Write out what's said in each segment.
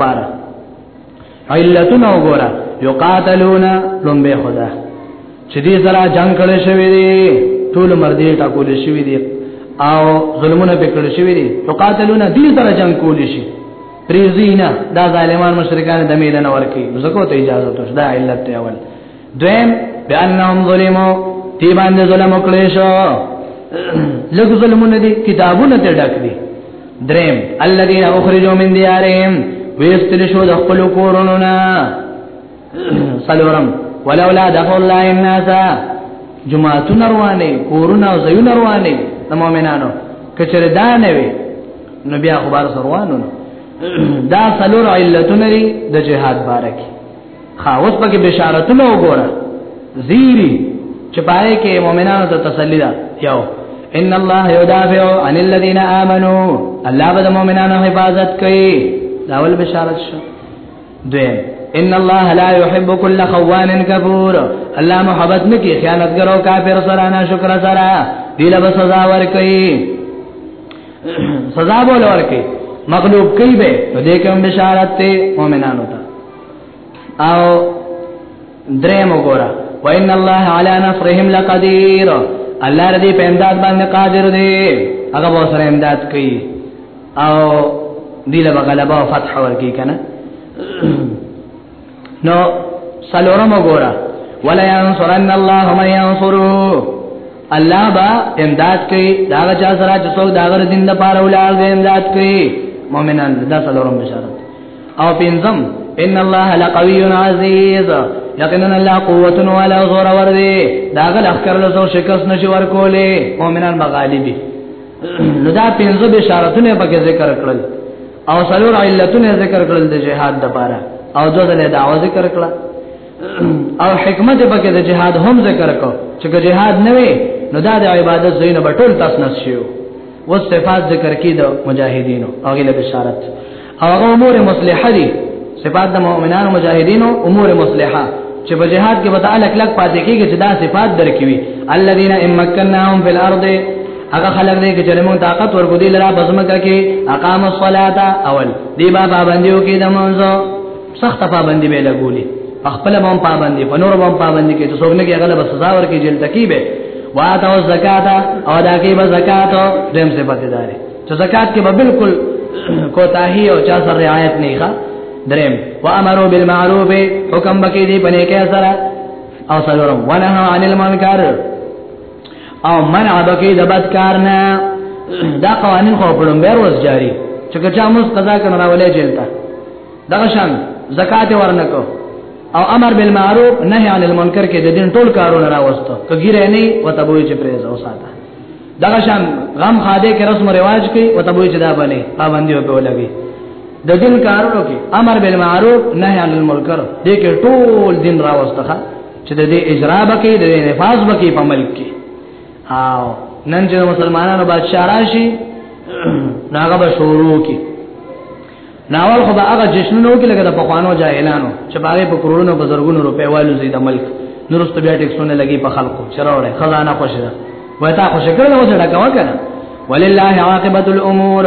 پار علتونه وګوره یقاتلون لومبه خدا چې دې سره جنگ کړي شوی دی ټول مردې ټاکول شوی دی او ظلمونه به کړی شوی دي فقاتلون دې سره جنگ کولی شي پریزینا دا ظالمان مشرکان د میدان ورکی زکو ته اجازه ته دا علت دی اول دویم بانهم ظلمو تی باندې ظلم وکړې شو لږ ظلمونه دي کتابونه ته ډک دي دریم الذين اخرجوا من ديارهم ويستل شو د خپل کورونو نه سلورم ولولا دخل الله الناس جمعتون روانه کورونه او زيون روانه د مؤمنانو کچره دا نه وي نو بیا خبر سروانو دا سلور علتونه لري د جهاد بارکه خاوس پکې بشارتونه وګوره زیری چې پای کې مؤمنانو ته تسلی ده یو ان الله یدافع عن الذين امنوا الله به مؤمنانو حفاظت کوي دا ول بشارت شو دویم ان الله لا يحب كل خوان كفور الله محبت نکي خیانتګر او کافر سره نه شکر سره دیله به سزا ور کوي سزا بول ور کوي مغلوب کوي به دې کوم بشارت ته مؤمنانو ته او دریم وګوره وان الله علی نصرهم لقدیر الله ردی په امداد باندې قادر دی هغه به سره امداد کوي او دیله بغلبه او فتح ورکی کنه نو سلورم وګوره ولا ينصرن الله من ينصره الله با امداد کوي دا چا سره چې څوک دا غره دین د پاره ولار دی امداد کوي مؤمنان دا سلورم بشارت او پنځم ان الله لقوی عزیز یقینا الله قوت ولا زور ور دی دا غل اخر له زور شکست نشي ور کولې مؤمنان مغالبي نو دا پنځه بشارتونه په ذکر کړل او سلور علتونه ذکر کړل د جهاد د پاره او دو دله دعوه ذکر کړه او حکمت په کې د جهاد هم ذکر کو چې جهاد نه وي نو دا د عبادت زینب ټول تاسو نشيو و صفات ذکر کې د مجاهدینو او غیله بشارت هغه امور مصلحه دي صفات د مؤمنانو مجاهدینو امور مصلحه چې په جهاد کې ودا الک لک پاتې کیږي چې دا صفات درکوي الذين امكنناهم في الارض هغه خلک دې چې موږ طاقت ورکو دي لرا بزمکه کې اقام الصلاه اول دی با پابندیو کې د مونږ سخت پابندي به لګولي خپل هم پابندي په نور هم پابندي کې چې څوک نه کې غلب سزا ورکې جلد کې به واتو زکات او دا کې به زکات دیم څه پته داري چې زکات کې به بالکل کوتاهی او چا سره رعایت نه ښه دریم وامروا بالمعروف حکم بکې دی پنه کې سره او سلورم ونهى عن المنکر او منع بکې د بد کار نه دا قوانین خو په لومبر ورځ جاری چې چا موږ قضا کنه راولې جلتا دغه شان زکات ورنکو او امر بالمعروف نهي عن المنکر کې د دین ټول کارونه راوستو کګیره نه وتبوي چې پریز اوساته دا شان غم خاده کې رسم رواج کې او ته وایي چې دا باندې پابندي او په لګي د دین کارونو کې امر بالمعروف نهي عن المنکر دې کې ټول دین راوستخه چې د دې اجرا بکې د نفاذ بکې په ملک کې او نن چې مسلمانانو بادشاہ راشي ناغه به شروع کې ناول خو به هغه جشنونه وکړي لکه د پخوانو جاهلانو چې باغې په کروڑونو په زرګونو روپۍ والو زی د ملک نورست بیا ټیکسونه لګي په خلکو چروړې خزانه خوشی ده وای تا خوشی کړل اوس ډکا وکړه ولله عاقبت الامور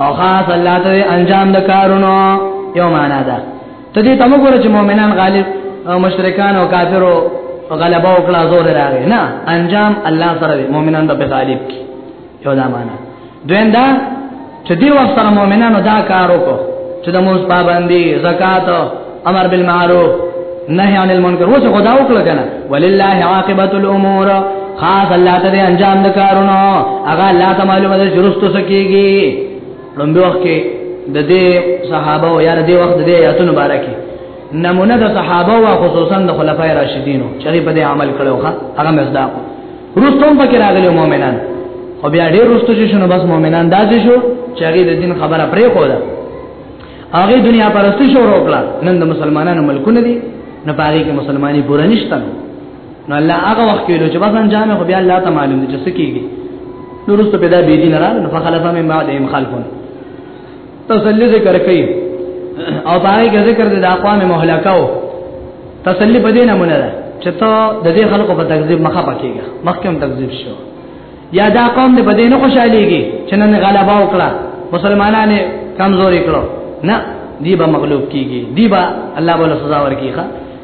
او خاص الله ته انجام د کارونو یو معنا ده ته دې تمو ګره چې مؤمنان غالب مشرکان او کافرو غلبه وکړه زور راغی نه انجام الله سره مؤمنان به غالب کی یو دا معنا دویم دا چې دی وخت سره مؤمنانو دا کار وکړو چې د موږ پابندي زکات امر بالمعروف نهي عن المنکر وڅ خدا وکړه کنه ولله عاقبت الامور خاص الله ته انجام د کارونو هغه الله ته معلومه ده شروستو سکیږي لومبي وخت کې د دې صحابه او یار دې وخت دې آیاتونو مبارکي نمونه د صحابه او خصوصا د خلفای راشدینو چې په دې عمل کړو هغه مزداق رستم پکې راغلي مؤمنان خو بیا ډېر رستو چې شنو بس مؤمنان داسې شو چې هغه د دین خبره پرې خو ده هغه دنیا پرستی شو وکړه نن د مسلمانانو ملکونه دي نه پاره کې مسلمانۍ پوره نشته نو الله هغه وخت کې چې بس انجام خو بیا الله ته معلوم دي چې څه کیږي نورستو پیدا بيدین را نو فخلفا من بعد ام خلفون تسلی ذکر کوي او پای کې ذکر د اقوام مهلکاو تسلی په دې نه مونږ ده چې ته د دې خلکو په تکذیب مخه پکېږي مخکې تکذیب شو یا دا قوم دې په دې نه خوشاليږي چې نن غلبا وکړه مسلمانانه کمزوري کړو نه دی به مغلوب کیږي دی به الله ولا سزا ورکیږي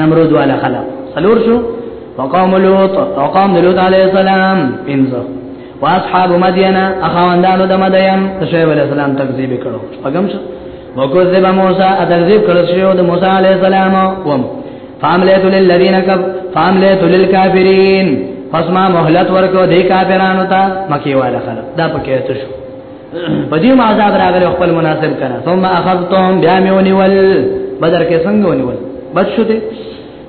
نمرود والا خلق سلور شو وقوم لوط وقوم لوط عليه السلام پنځه واصحاب مدین اخواندانو د مدین شعیب علیہ السلام تکذیب کړو پغم شو وکذب موسی تکذیب کړو شو د موسی علیہ السلام وم فاملیت للذین کف فاملیت للکافرین پس ما مهلت ورکو دی کافرانو ته مکی والا خلق دا پکې ته شو په دې ما عذاب راغلی خپل مناسب کړه ثم اخذتهم بیامونی ول بدر کې څنګه ونیول بچ شو دې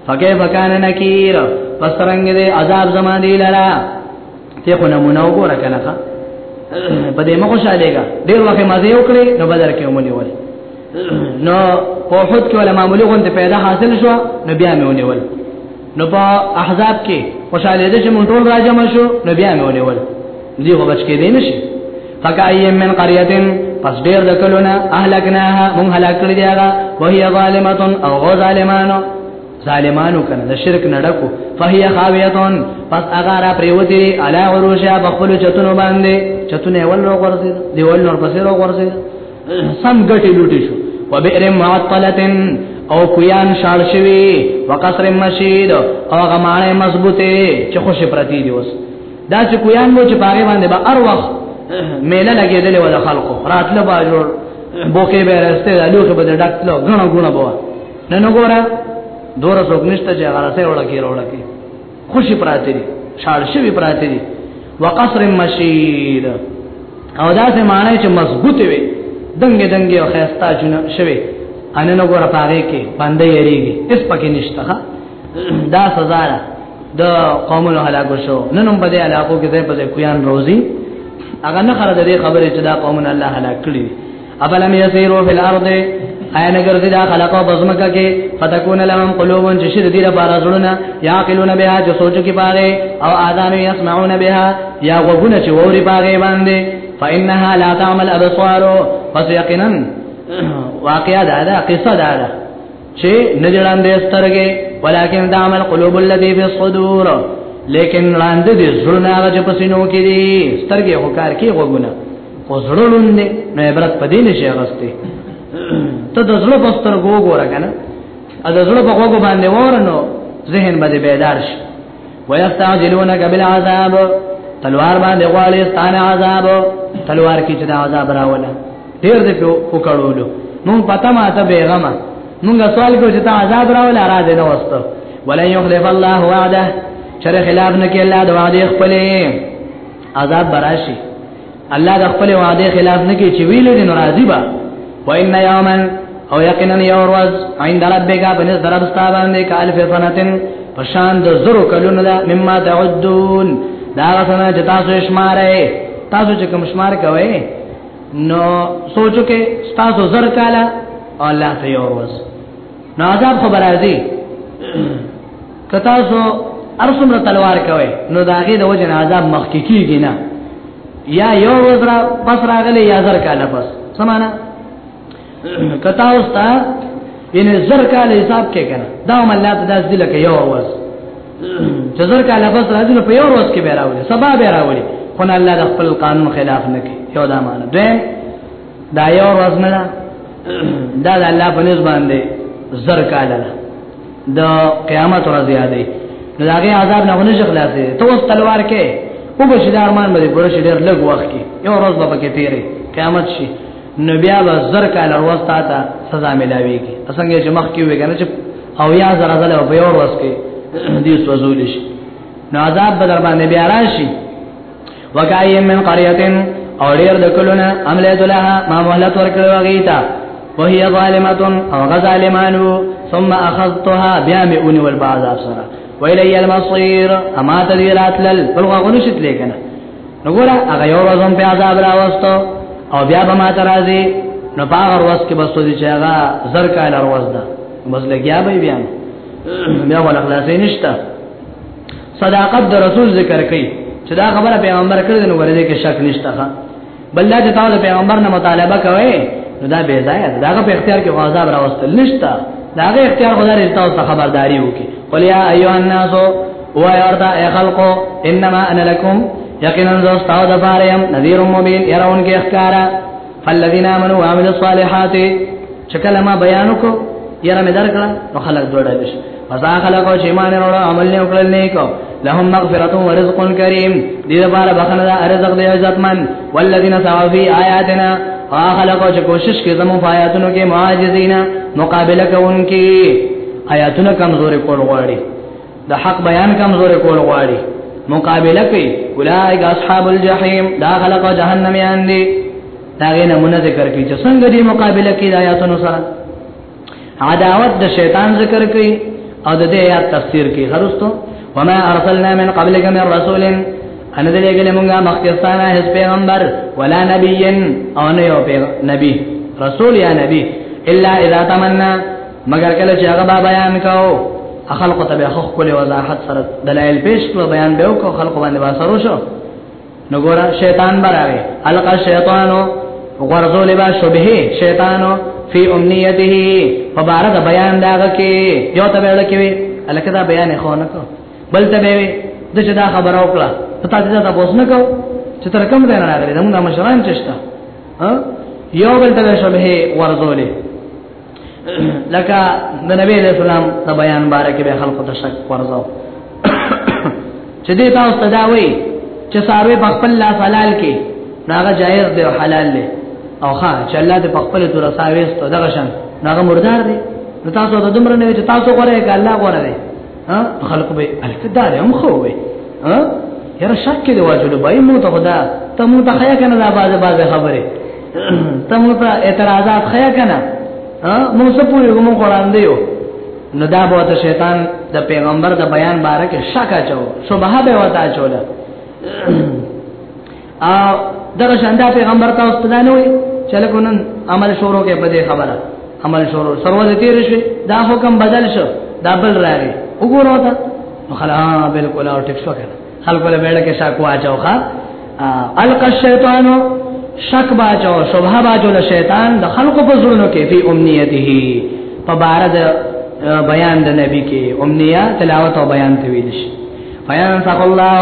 فکه فکان نکیر پس ترنګ دې عذاب زما دی لرا ته خو نمونه وګوره کنه په دې مخه شالېګا ډېر وخت مزه وکړي نو بدر کې ومني ول نو په خود کې ولا معمولی غونډه پیدا حاصل شو نو بیا مې ونیول نو په احزاب کې خوشاله دي چې مونږ ټول راجم شو نو بیا مې ونیول دی خو بچ کې دی نشي فکایم من قريه پس ډیر د کلونه اهلکناها مونږ هلاک کړی دی هغه وهي ظالمه او غو ظالمانو ظالمانو کنه د شرک نډکو فهي خاویتون پس هغه را پریوتی علی عروشا بخلو چتونو باندې چتونه ول رو غرزید دی ول نور پسې رو غرزید سم ګټي لوټي شو وبئر معطلتن او کویان شال شوی وقصر مشید او غمانه مضبوطه چې خوش پرتی دی اوس دا چې کویان مو چې پاره باندې به ار وخت میله لګیدل ول خلکو راتله با جوړ بوکه به راسته لوخه به ډکلو غنو غنو بوا نن وګوره دور څوک نشته چې هغه سره وړکی وړکی خوشي پراته دي شاړ شوی پراته دي وقصر مشید او دا څه معنی چې مضبوط وي دنګ دنګ او خيستا جن شوی ان نو ګور پاره کې باندې یریږي اس پکې نشته دا سزا ده د قوم له هلاکو شو نن هم بده علاقو کې ځای په ځای کویان روزي هغه نه خره د خبرې چې دا قوم الله هلاک کړی ابلم یسیرو فی الارض عین ګرځي دا خلق او بزمکه کې فتكون لهم قلوب چې شر دې لپاره زړونه یاقلون بها چې سوچ کې پاره او اذان یسمعون بها یا غوونه چې ووري پاره باندې فانها لا تعمل ابصار پس یقینا واقعا دا دا قصه دا دا چې نجړان دې سترګې ولکن تعمل قلوب الذي في الصدور لیکن لاندې دې زړونه هغه چې پسینو کې دي سترګې هو کار کې غوونه او زړه لوند نه عبرت پدې نشي اغسته ته د زړه په سترګو وګوره کنه ا د زړه په وګو باندې ورنو ذهن باندې بیدار شي ويستعجلونك بالعذاب تلوار باندې غواړي ستان عذاب تلوار کې چې د عذاب راولا ډیر دې په کړولو مون پتا ما ته بیغم مونږ سوال کو چې ته عذاب راولا را دې نه وسته ولن يخلف الله وعده چر خلاف نکي الله د وعده خپلې عذاب براشي الله د خپل وعده خلاف نه کوي چې ویل دي ناراضي با وان یومن او یقینا یو ورځ عند ربک بنز درب ستا باندې کال فی فنتن پشان د زرو کلون دا مما تعدون دا غسنا چې تاسو شمارئ تاسو چې کوم شمار کوئ نو سوچو کې تاسو زر کاله الله ته یو ورځ نو عذاب خبر راځي کتا سو ارسمره تلوار کوي نو داغه د وجه عذاب مخ کې کیږي نه یا یو وزرا پس راغلی یا زر کاله پس سمانا کتا اوستا ان زر کاله حساب کې کنه دا هم الله ته داس دي لکه یو وز چې زر کاله پس راځي نو په یو ورځ کې به راوړي سبا به راوړي خو نه الله د خپل قانون خلاف نه کوي یو دا معنی ده دا یو ورځ نه دا د الله په نسبت باندې زر کاله د قیامت ورځ یادې نو دا غي عذاب نه ونه خلاصې ته اوس تلوار کې او به شي درمان باندې ګور شي ډېر لږ وخت کې یو ورځ به پکې تیرې قیامت شي نو بیا به زر کال وروسته تا سزا ملاويږي څنګه چې مخ کې وي کنه چې او یا زر غل او به ور وسکي دې سوزول شي نو عذاب به در باندې بیا راشي وکایم من قريه او ډیر د کلونه عمله دلها ما مهلت ورکړو غیتا وهي ظالمه او غظالمانو ثم اخذتها بیا می اونې ول بعض افسره ویلی المصير اما تذیرات لل بلغه غنشت لیکنه نګورا هغه یو ورځم په عذاب راوستو او بیا به ما ترازی نو باغ ورځ کې بس دې چې هغه زر کال ورځ ده مزلګیا به بیا بیا ولا خلاصې نشته صداقت د رسول ذکر کوي چې دا خبره پیغمبر کړې نو ورته کې شک نشته بل دا چې تاسو پیغمبر نه مطالبه کوي نو دا به ځای دا هغه په اختیار کې غاضب راوستل نشته دا هغه اختیار غوډه تاسو ته خبرداري وکي قل یا ایها الناس و یا اردا ای خلقو انما انا لکم یقینا زو استاد فاریم نذیر مبین يرون کې اخکارا فالذین آمنوا وعملوا الصالحات چکه لما بیانو کو یره مې درکړه نو خلک دوړل شي فزا خلکو چې مان وروړه عمل نه وکړل نه کو لهم مغفرة ورزق کریم دې لپاره بخنه د ارزق دې عزتمن والذین سعوا فی آیاتنا خلکو چې کوشش کوي زمو آیاتونو کې معاجزینا مقابله کوونکي آیاتونه کمزوري کول غواړي د حق بیان کمزور کول غواړي مقابله کوي اولئک اصحاب الجحیم دا خلق جهنم یان دي دا غینه مونږ ذکر کوي چې څنګه دې مقابله کوي د آیاتونو سره عداوت د شیطان ذکر کوي او د دې آیات تفسیر کوي خرستو وما ارسلنا من قبلك من رسول ان دې لګلې مونږه مخکستانه هیڅ پیغمبر ولا نبی او نه یو نبی رسول یا نبی الا اذا تمنا مګر کله چې هغه با بیان کاو خلق ته به حق کولې وضاحت سره دلایل پیش کړو بیان به وکړو خلق باندې واسرو شو نو ګور شیطان براوي القا شیطانو غرزول با شبهه شیطانو فی امنیته فبارد بیان داغه کې یو ته ویل کې الکه دا بیان خو نه کو بل ته وی د چې دا خبر او کړه ته تاسو دا تاسو نه کو چې تر کوم ځای نه راغلی دا موږ مشران چشته یو بل ته شبهه ورزولې لکه د نبی علیہ السلام د بیان باره کې به خلکو ته شک ورځو چې دې تاسو ته دا وایي چې ساروی په خپل لاس حلال کې ناغه جایز دی او حلال دی او ښا چې الله دې په خپل تور ساويست دغه شان ناغه مردار دی نو تاسو د دومره نه چې تاسو غره کې الله غره دی ها خلق به التدار هم خو وي ها یره شک کې دی واجب به مو ته خدا ته مو ته خیا کنه دا بازه بازه خبره ته مو ته اعتراضات خیا کنه ها مو څه پوری کوم قران دی یو نو دا به ته شیطان د پیغمبر د بیان باره کې شک اچو شبهه به وتا چوله ا دغه شاندا پیغمبر تاسو ته نه وي چې له ګونن عمل شروع کې بده خبره عمل شروع سرور تیر شي دا حکم بدل شو دا بل راغی وګورو ته نو خلا بالکل او ټیکس وکړه خلکو له بیل کې شاکو اچوخه الق الشیطان شک باچو شبہ باچو له شیطان د خلقو په زړونو کې په امنیته په بار د بیان د نبی کې امنیه تلاوت او بیان ته ویل شي بیان صلی الله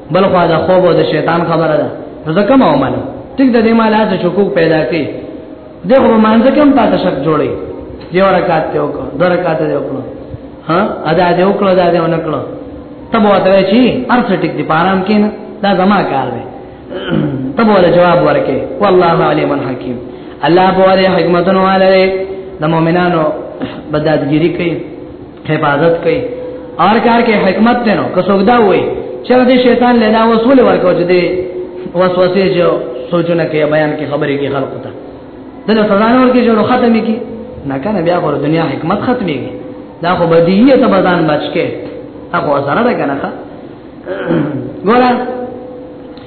بل خو دا خوب او د شیطان خبره ده ځکه ما ومنه ټیک د دې مال د شکوک پیدا کړي دغه مانځ کوم تا ته شک جوړي یو رکعت ته وکړه دوه رکعت ته وکړه ها ادا دې وکړه ادا دې ونکړه تب وته چی ارڅ ټیک دی پارام کین دا زما کار دی تب ول جواب ورکې والله علیم الحکیم الله په حکمتونو والے د مؤمنانو بدادګيري کوي حفاظت کوي اور کار کې حکمت ته نو کسوګدا وای چې د شیطان له دا وسول ورکو چې دی وسوسه جو سوچونه کې بیان کې خبرې کې خلق ته دغه سزا نور کې جوړ ختمي کې نه کنه بیا غره دنیا حکمت ختمي کې دا خو بدیه ته بدن بچ کې هغه سره ده کنه ګورم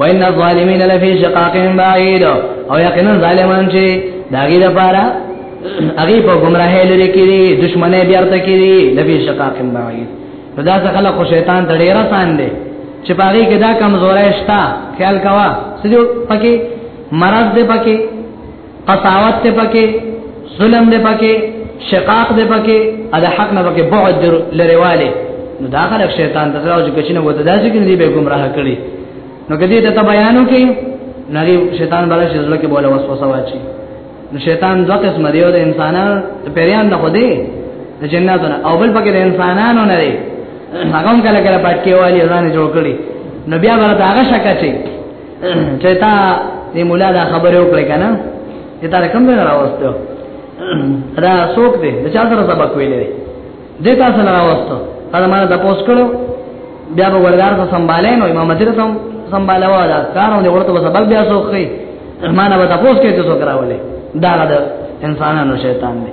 وان الظالمین لفی شقاق بعید او یقینا ظالمان چې داګه د پاره هغه په گمراهی لري کړي دشمنه بیارته کړي لفی شقاق بعید نو دا څنګه خلق شیطان ته ډیر آسان دی چې باغی کې دا کمزورې شتا خیال کوا سجو پکې مرض دې پکې قساوت ته پکې ظلم دې پکې شقاق دې پکې ادا حق نه پکې بعد لريواله نو دا خلک شیطان ته راو چې کچنه وته داسې کې دې به گمراه کړي نو کدی ته بیانو کې نری شیطان بالا چې ځل کې بوله وسوسه واچي نو شیطان دوه قسم دی او د انسانانو پریان نه خدي د جناتو نه او بل پکې د انسانانو نه دی هغه کله کله پټ کې والی ځان جوړ کړي نو بیا ورته هغه شکه چې چې تا دې مولا دا خبره وکړه کنه چې تا کوم نه راوستو دا څوک دی د چا سره سبق ویلې دې تاسو نه راوستو دا ما د پوس کړو بیا به ورګار ته سنبالې نو امام مدیر ته سنباله و دا کارو دې ورته سبق بیا سوخې ما نه به تاسو کې څه سوکراولې دا غد انسانانو شیطان دی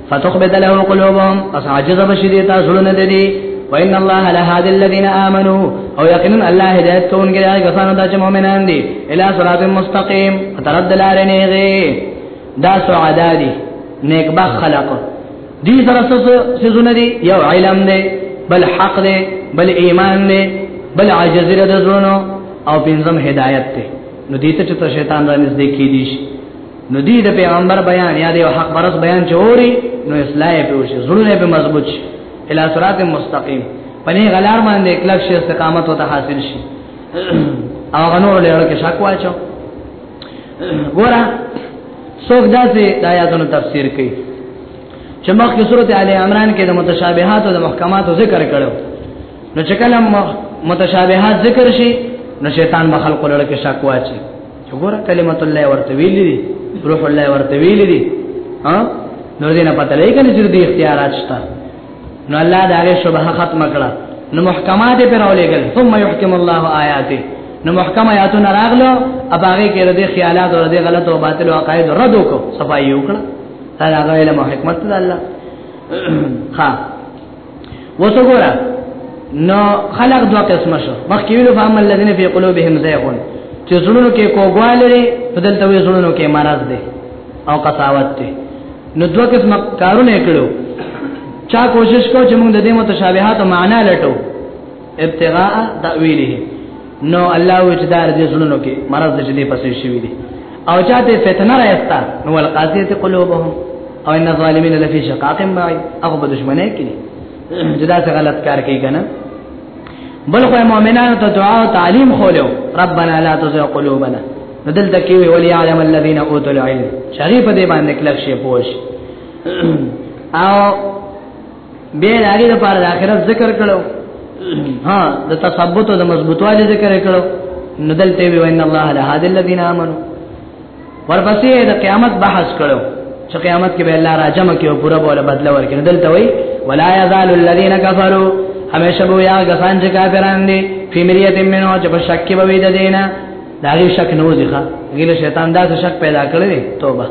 فتخبت له قلوبهم پس عاجز بشي دي تاسو لونه دي وان الله لهاد الذين امنوا او یقینا الله هدایت کوونکی دی هغه کسانو ته چې مؤمنان دي الی صراط مستقیم ترد لارې نه غي دا سعدا دي نیک با خلق دي سره څه زونه دي یو علم دی بل حق دی بل ایمان دی بل عاجز دی د زړونو او پنځم هدایت دی نو دې ته چې شیطان را نږدې کیدی شي نو دی د پیغمبر بیان یا د حق برس بیان چوري نو اصلاح په وشي زړونه به مضبوط شي الی صراط مستقیم پنی غلار باندې اکلک شي استقامت او حاصل شي او غنور له ورکه شک واچو ګورا څوک داسې د آیاتونو تفسیر کوي چې مخکې سورته ال عمران کې د متشابهات او د محکمات ذکر کړو نو چې کله متشابهات ذکر شي نو شیطان مخالق لړ کې شک واچي وګوره کلمت الله ورته ویل دي روح الله ورته ویل دي ها نو دې نه پته لګی چې دې اختیارات شته نو الله دا غي شبهه ختم کړه نو محکمات پر اولېګل ثم يحكم الله آیاته نو محکم آیاتونه راغلو اباغه کې ردی خیالات او ردی غلط او باطل او عقاید رد وکړو صفایي وکړه دا هغه علم او حکمت ده الله ها وسګورا نو خلق دوا قسم شو مخکې ویلو فهم الذين في قلوبهم زيغ چې زړونو کې کوګوال لري په دلته وي زړونو کې مرض دي او قساوت دي نو دوا قسم کارونه کړو چا کوشش کو چې موږ د دې متشابهات معنا لټو ابتغاء تاویله نو الله وجدار دې زړونو کې مرز دې دې پسې شوی دي او چاته فتنه راځتا نو القاسیه قلوبهم او ان الظالمین لفی شقاق بعید هغه په دشمنه کې دي جدا څه غلط کار کوي کنه بل خو مؤمنانو ته دعا او تعلیم خولو ربنا لا تزغ قلوبنا بدل تکي ولي علم الذين اوتوا العلم شریف دې باندې کلک شي پوش او به راګي د پاره د اخرت ذکر کړو ها د تثبت او د مضبوطوالي ذکر کړو ندل ته وی ان الله له هذا الذين امنوا ورپسې د قیامت بحث کړو چې قیامت کې به الله راجم کې او پورا بوله بدل ورکړي ندل ته وی ولا يزال الذين كفروا همیشه به یا غسان چې کافران دي فیمریت منو چې په شک کې به وي د دینه دا غي شک نه وځي ښا غیله شیطان دا شک پیدا کړی توبه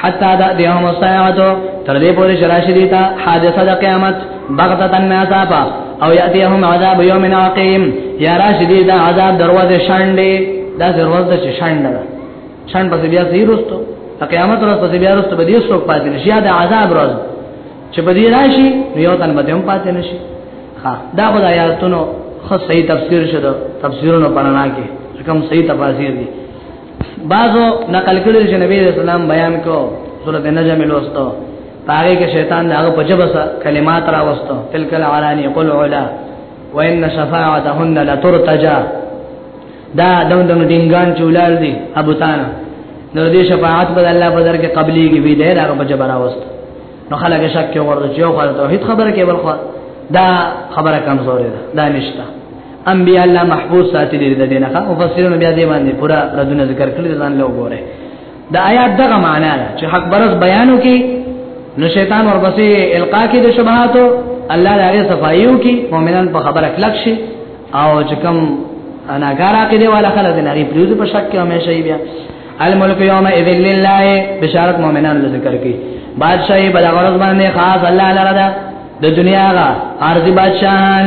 حتا دا دیهم ساعتو تر دې پورې شراشي دي تا حادثه د قیامت بغتتن ناصابا او یاتیهم عذاب یوم عقیم یا راشدی دا عذاب دروازه شاندې دا دروازه چې شاندې شان په بیا زیرستو قیامت ورځ په بیا ورځ په دې څوک پاتې نشي دا عذاب ورځ چې په دې راشي یو تن به هم پاتې نشي ها دا خدای آیاتونو خو صحیح تفسیر شته تفسیرونو پرانا کې کوم صحیح تفاسیر دي بعضو نقل کړي چې نبی رسول الله بیان کو سورۃ النجم لوستو پاره کې شیطان دا په جبس کلمات را وستو تلک العلانی قل علا وان شفاعتهن لترتجا دا دون دون ډینګان چولال دي ابو تانا نو دې شفاعت بد الله په در کې قبلي کې وی دی دا په جبر راوست نو خلک شک کې ورته چې خو توحید خبره کې ورخوا دا خبره کمزورې ده دا نشته انبیاء الله محفوظ ساتي دي د دینه ښه مفسرین بیا دې باندې پورا ردونه ذکر کړل ځان له وګوره دا آیات دغه معنا ده چې حق برس بیانو کې نو شیطان ورپسې القا کې د شبهاتو الله دې صفایو کې مؤمنان په خبره کلک شي او چې کوم انا ګارا کې دی والا خلک نه ریپریوز په شک کې همیشه یې بیا الملک یوم اذ لله بشارت مؤمنان له ذکر کې بادشاہي بلغرض باندې خاص الله لره ده د دنیا غا ارضی بادشاہان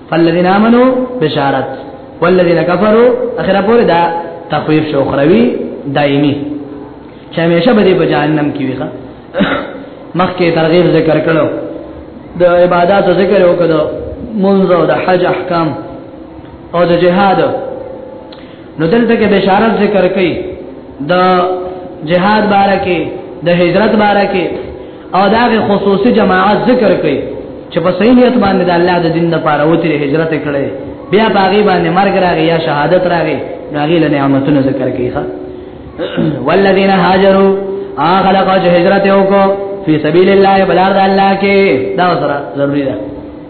فالذین آمنو بشارت والذین کفروا اخره پورې دا تخویف شو خروی دایمی چې همیشه به په جهنم کې وي مخکې ترغیب ذکر کړو د عبادت ذکر وکړو منځو د حج احکام او د جهاد نو دلته کې بشارت ذکر کړي د جهاد باره کې د هجرت باره کې او دا خصوصي جماعت ذکر کړي چې په صحیح نیت باندې د الله د دین لپاره وتري هجرت کړي بیا باغی باندې مرګ راغی یا شهادت راغی راغی له نعمتونو ذکر کړي ښا والذین هاجروا اخلقوا هجرت وکړو فی سبیل الله بلار د الله کې دا سره ضروری ده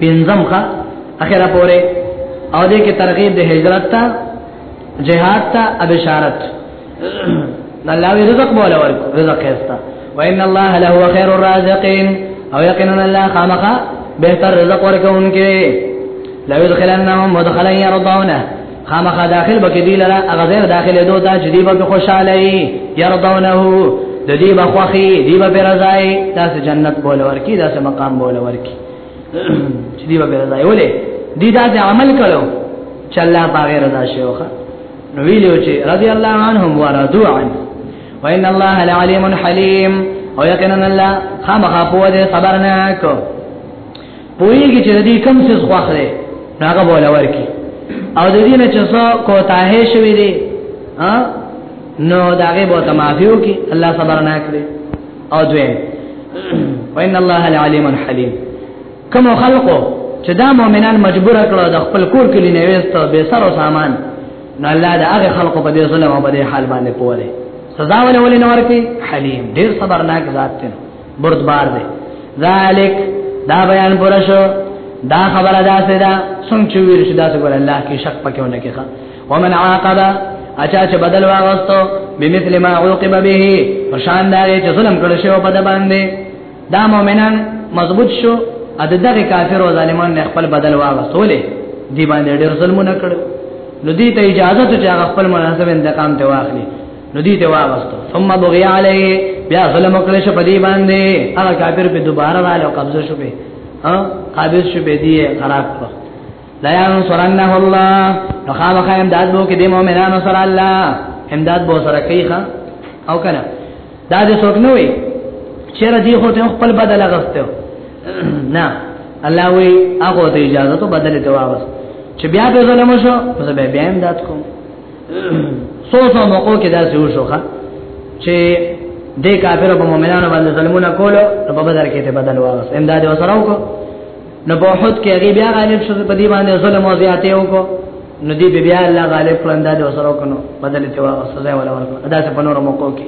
پنځم ښه اخره پوره او دې کې ترغیب د هجرت ته جهاد ته ابشارت الله وی رزق مولا ورکو رزق یستا وان الله له هو خير الرازقين او یقینا الله خامخا بهتر رزق ورکوونکی لو يدخلنهم مدخلا يرضونه خامخا داخل بکې دی لره هغه غیر داخله دوه دا جدي به خوشاله يرضونه د دې بخوخي دی به رضای داس جنت بوله ورکی داس مقام بوله ورکی چې دی به رضا ولې دی دا د عمل کړو چې الله باغې رضا شي وخه نو ویلو چې رضی الله عنهم ورضو عن وان الله لعلیم حلیم او یقینا الله خامخا په دې صبر نه کو پویږي چې دې کم څه خوخه دی هغه بوله ورکی او د دې نه چې څو کوتاه شوی دی ها نو داګه بہت معافیو کی الله صبر نه کړی او دوی وان الله العلیم الحلیم کوم خلقو چې دا مؤمنان مجبور کړو د خپل کور کې نه وېستو به سر او سامان نو الله دا هغه خلقو په دې ظلم او په دې حال باندې پوره سزا ولې ولې نور کې حلیم ډیر صبرناک ذات دی بردبار دی ذالک دا بیان پوره شو دا خبره دا سره څنګه چې ویل شي دا څنګه الله کې شک پکې ونه کې ومن عاقب اچا چې بدل واغستو بمثل ما عوقب به پرشان دا چې ظلم کړو شو په د باندې دا مؤمنان مضبوط شو ا دغه کافر او ظالمان نه خپل بدل واغستولې دی باندې ډېر ظلمونه کړو نو دې ته اجازه ته چې خپل مناسب انتقام ته واخلي نو دې ته واغستو ثم بغي عليه بیا ظلم کړو شو په دې باندې هغه کافر په دوباره رااله قبضه شو به ها قابض شو به دې خراب کړو لا ينصرنه الله فخامخ امداد بو کې د مؤمنانو سره الله امداد بو سره کوي او کنه دا دې څوک نه وي چیرې دی خو ته خپل بدل غوښته نه الله وی هغه ته اجازه ته بدل ته واوس چې بیا به ظلم شو زه به بیا امداد کوم سو سو موقع کې دا څه وشوخه چې دې کافر په مؤمنانو باندې ظلمونه کولو په بدل کې ته بدل واوس امداد وسره وکړو نو په احد کې هغه بیا غالب شو په دې باندې ظلم او زیاته وکړو نو دې بیا الله غالب کړو انداز وسره وکړو بدل ته وا سزا ولا ورکړو ادا څه په نور موقع کې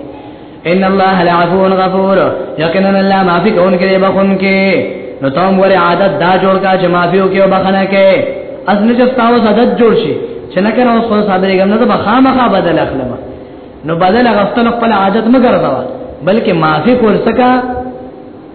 ان الله لعفو غفور یقینا الله معافي کون کې بخون کې نو تم ور عادت دا جوړ کا چې معافيو کې وبخنه کې از نه چې تاسو عادت جوړ شي چې نه کنه اوس خو صابرې ګم نه ته بخامخه بدل اخلم نو بدل غفتل خپل عادت مګر دا بلکې معافي کول سکا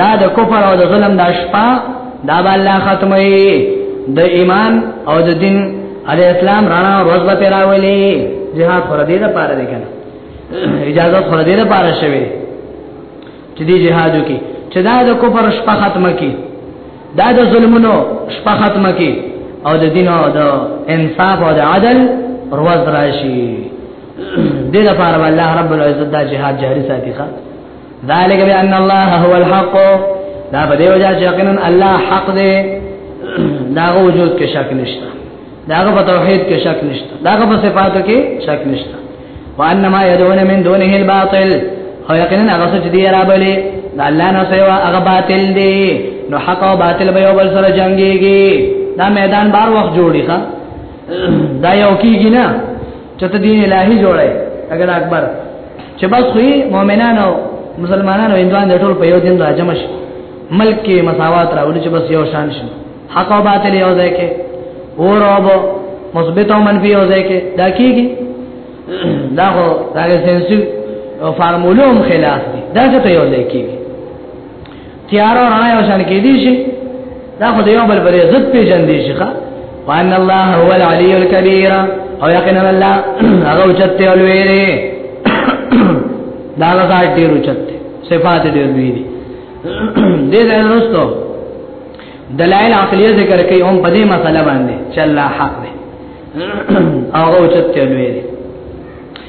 دا د کفر او د ظلم د شپه دا به الله ختمي د ایمان او د دین د اسلام رڼا روز به پیراولي جهاد پر دې نه پاره دی کنه اجازه پر دې نه پاره شوی چې دې جهادو کې چې دا د کفر شپه ختمه کی دا د ظلمونو شپه ختمه کی او د دین او د انصاف او د عدل روز راشي دې لپاره الله رب العزت دا جهاد جاری ساتي ښا ذالک بان الله هو الحق دا په دې وجه چې یقینا الله حق دی دا وجود کې شک نشته دا په توحید کې شک نشته دا په صفاتو کې شک نشته وانما يدعون من دونه الباطل او یقینا هغه چې دی را بلی دا الله نه سوا هغه باطل دی نو حق او باطل به یو بل سره جنگيږي دا میدان بار وخت جوړی ښا دا یو کیږي نه چې ته دین الهي جوړه اگر اکبر چې بس خو مؤمنانو مسلمانانو هندوان د ټول په یو دین راځم شي ملک کې مساوات راولي چې بس یو شان شي حق او باطل یو ځای کې اور او مثبت او منفي یو ځای کې دا کیږي دا خو دا سنسي فارمولوم خلاف دي دا څه یو ځای کیږي تیار او رڼا یو شان کې دي شي دا خو یو بل بلې ضد پیژن دي شي ښا وان الله هو العلی الکبیر او یقینا الله هغه اوچت او لوی دی دا هغه ډیر اوچت صفات ډیر لوی دي دې ځای وروسته دلائل عقلیه ذکر کوي هم په دې مسله باندې چې الله حق دی هغه اوچت او لوی دی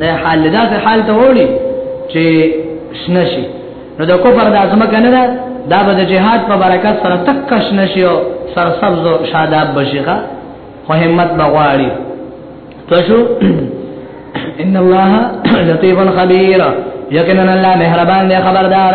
دا حال دا څه حال ته وړي چې شنشي نو د کفر د ازمه کنه دا دا به د جهاد په برکت سره تک شنشي او سرسبز او شاداب بشيغه خو همت بغواړي تاسو ان الله لطيف خبير یقینا الله مهربان دی خبردار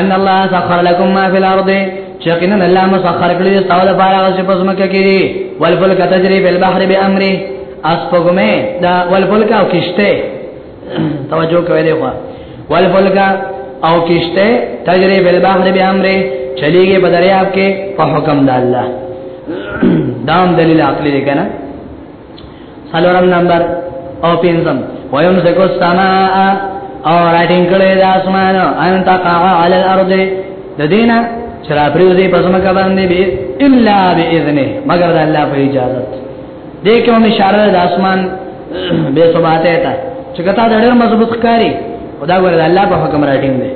ان الله سخر لكم ما في الارض شقنا الله مسخر کړی تاسو لپاره هغه چې پس مکه کې دي والفلک تجري في البحر بامره اسپغمه دا والفلک او کشته توجه کوي دی خو والفلک او کشته تجري في البحر بامره چلیږي په دریاب کې په حکم د الله دام دلیل عقلی دی کنه سلورم نمبر او پنځم ويم زکو السما او راټینګ کړي د اسمان ان تقع على الارض د دینه چر پریوزی پسمه کا باندې به الا باذنه مگر د الله په اجازه دې کوم اشاره د اسمان به سباته تا چې کته د ډېر مضبوط ښکاری خدا ګور د الله په حکم راټینګ دی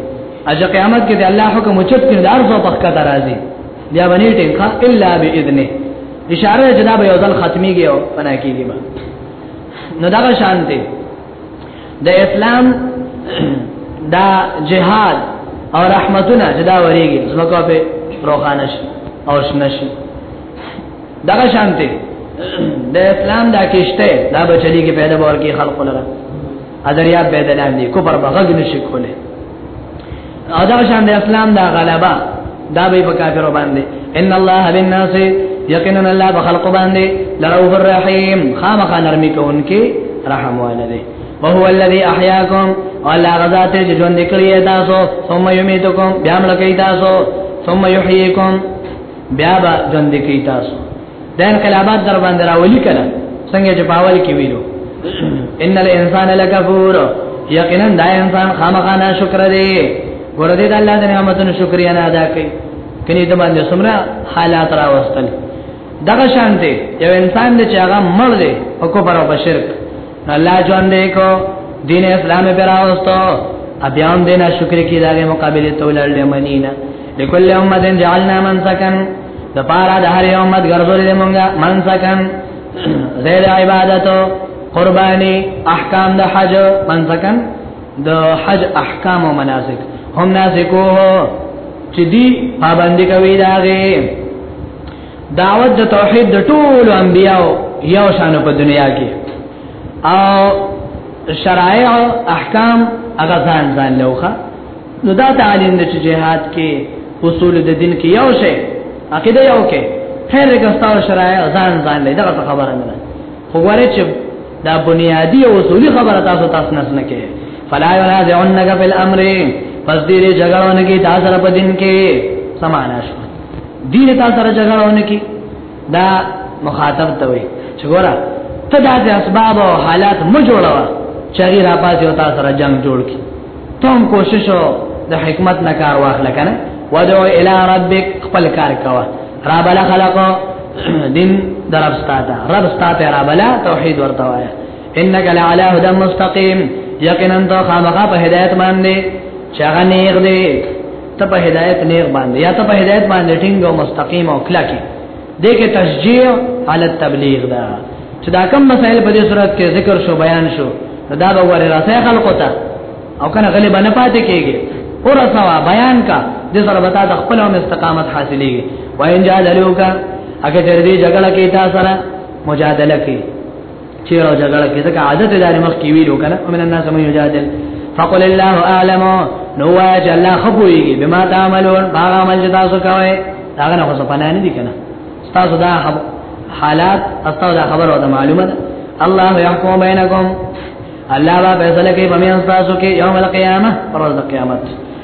اجه قیامت کې د الله حکم اوچت کې د ارزو په خکته راځي بیا باندې ټینګه الا باذنه اشاره جناب یو ځل ختميږي او پنا کیږي ما نو دا شان دی د اسلام دا جهاد او رحمتونه جدا وريږي زمکو په روخانه شي او شنه شي دا شان دی د اسلام دا کشته دا بچلی کې پیدا ورکی خلق لره ادریاب پیدا لاندې کو پر بغل نشي کوله او دا شان د اسلام دا غلبا دا به په کافرو باندې ان الله بالناس یقینا الله بخلق باندې لرؤف الرحیم خامخ نرمی کوونکی رحم والده وهو الذي احياكم والله غزات چې ژوند کړی تاسو ثم يميتكم بیا ملکی تاسو ثم يحييكم بیا به ژوند کړی تاسو دا انقلابات در باندې راولي کله څنګه چې پاول کې ویلو ان الانسان لکفور یقینا دا انسان خامخا نه شکر دی ګور دې د الله د نعمتونو شکریا نه ادا کوي کني د باندې سمرا حالات راوستل دغه شان دی یو انسان چې هغه مړ دی او کو پر او بشرک نو الله جون دې کو دین اسلام به راوستو بیا هم دې نه شکر کی داغه مقابله تولل لمنینا لكل امه جعلنا منسکن د پارا د هر یو امت ګرځولې مونږه منسکن زید عبادتو قربانی احکام د حج منسکن د حج احکام او مناسک هم ناسکو چې دی پابند کوي داغه دعوت د توحید د ټول انبیاو یو شان په دنیا کې او شرایع احکام هغه ځان ځان لوخه نو دا تعلیم د جهاد کې اصول د دین کې یو شی عقیده یو کې خیر کستاو شرایع ځان ځان لې دا خبره نه ده خو ورې چې دا بنیادی او اصولي خبره تاسو تاسو نه کې فلا ينازعنك في الامر پس دې جګړه ونګي تاسو په دین کې سمانه شو دین تا سره جګړه ونکي دا مخاطب ته وي چې ګوره ته دا د اسباب او حالات مو جوړوا چاري را پاتې او تاسو سره جنگ جوړ کی ته هم کوشش او د حکمت نه کار واخل کنه ودعو الى ربک خپل کار کوا را بل خلق دین درب ستاته رب ستاته را بل توحید ورته وایا انك لعلى هدى مستقيم یقینا ته خامخا په هدایت باندې چاغه نیغ دی ته په هدایت نیغ باندې یا ته په هدایت باندې ټینګ او مستقیم او کلکی دې کې تشجیع علی التبلیغ دا چې دا کوم مسائل په دې صورت کې ذکر شو بیان شو دا به ور راسه خلکو ته او کنه غلی باندې پاتې کېږي اور سوا بیان کا د سره بتا د خپل هم استقامت حاصلېږي وین جادلوکا اګه تر دې جګړه کې تا سره مجادله کې چیر او جګړه کې ځکه عادت لري مخ کې ویلو کنه ومن الناس من یجادل فقل الله اعلم نو واج الله خبريږي بما تعملون باغ عمل چې تاسو کوي دا نه خو سپانه نه دي کنه تاسو دا حالات تاسو دا خبر او دا معلومه ده الله يحكم بينكم الله با فیصله کوي په میان تاسو کې یوم القیامه پر ورځ قیامت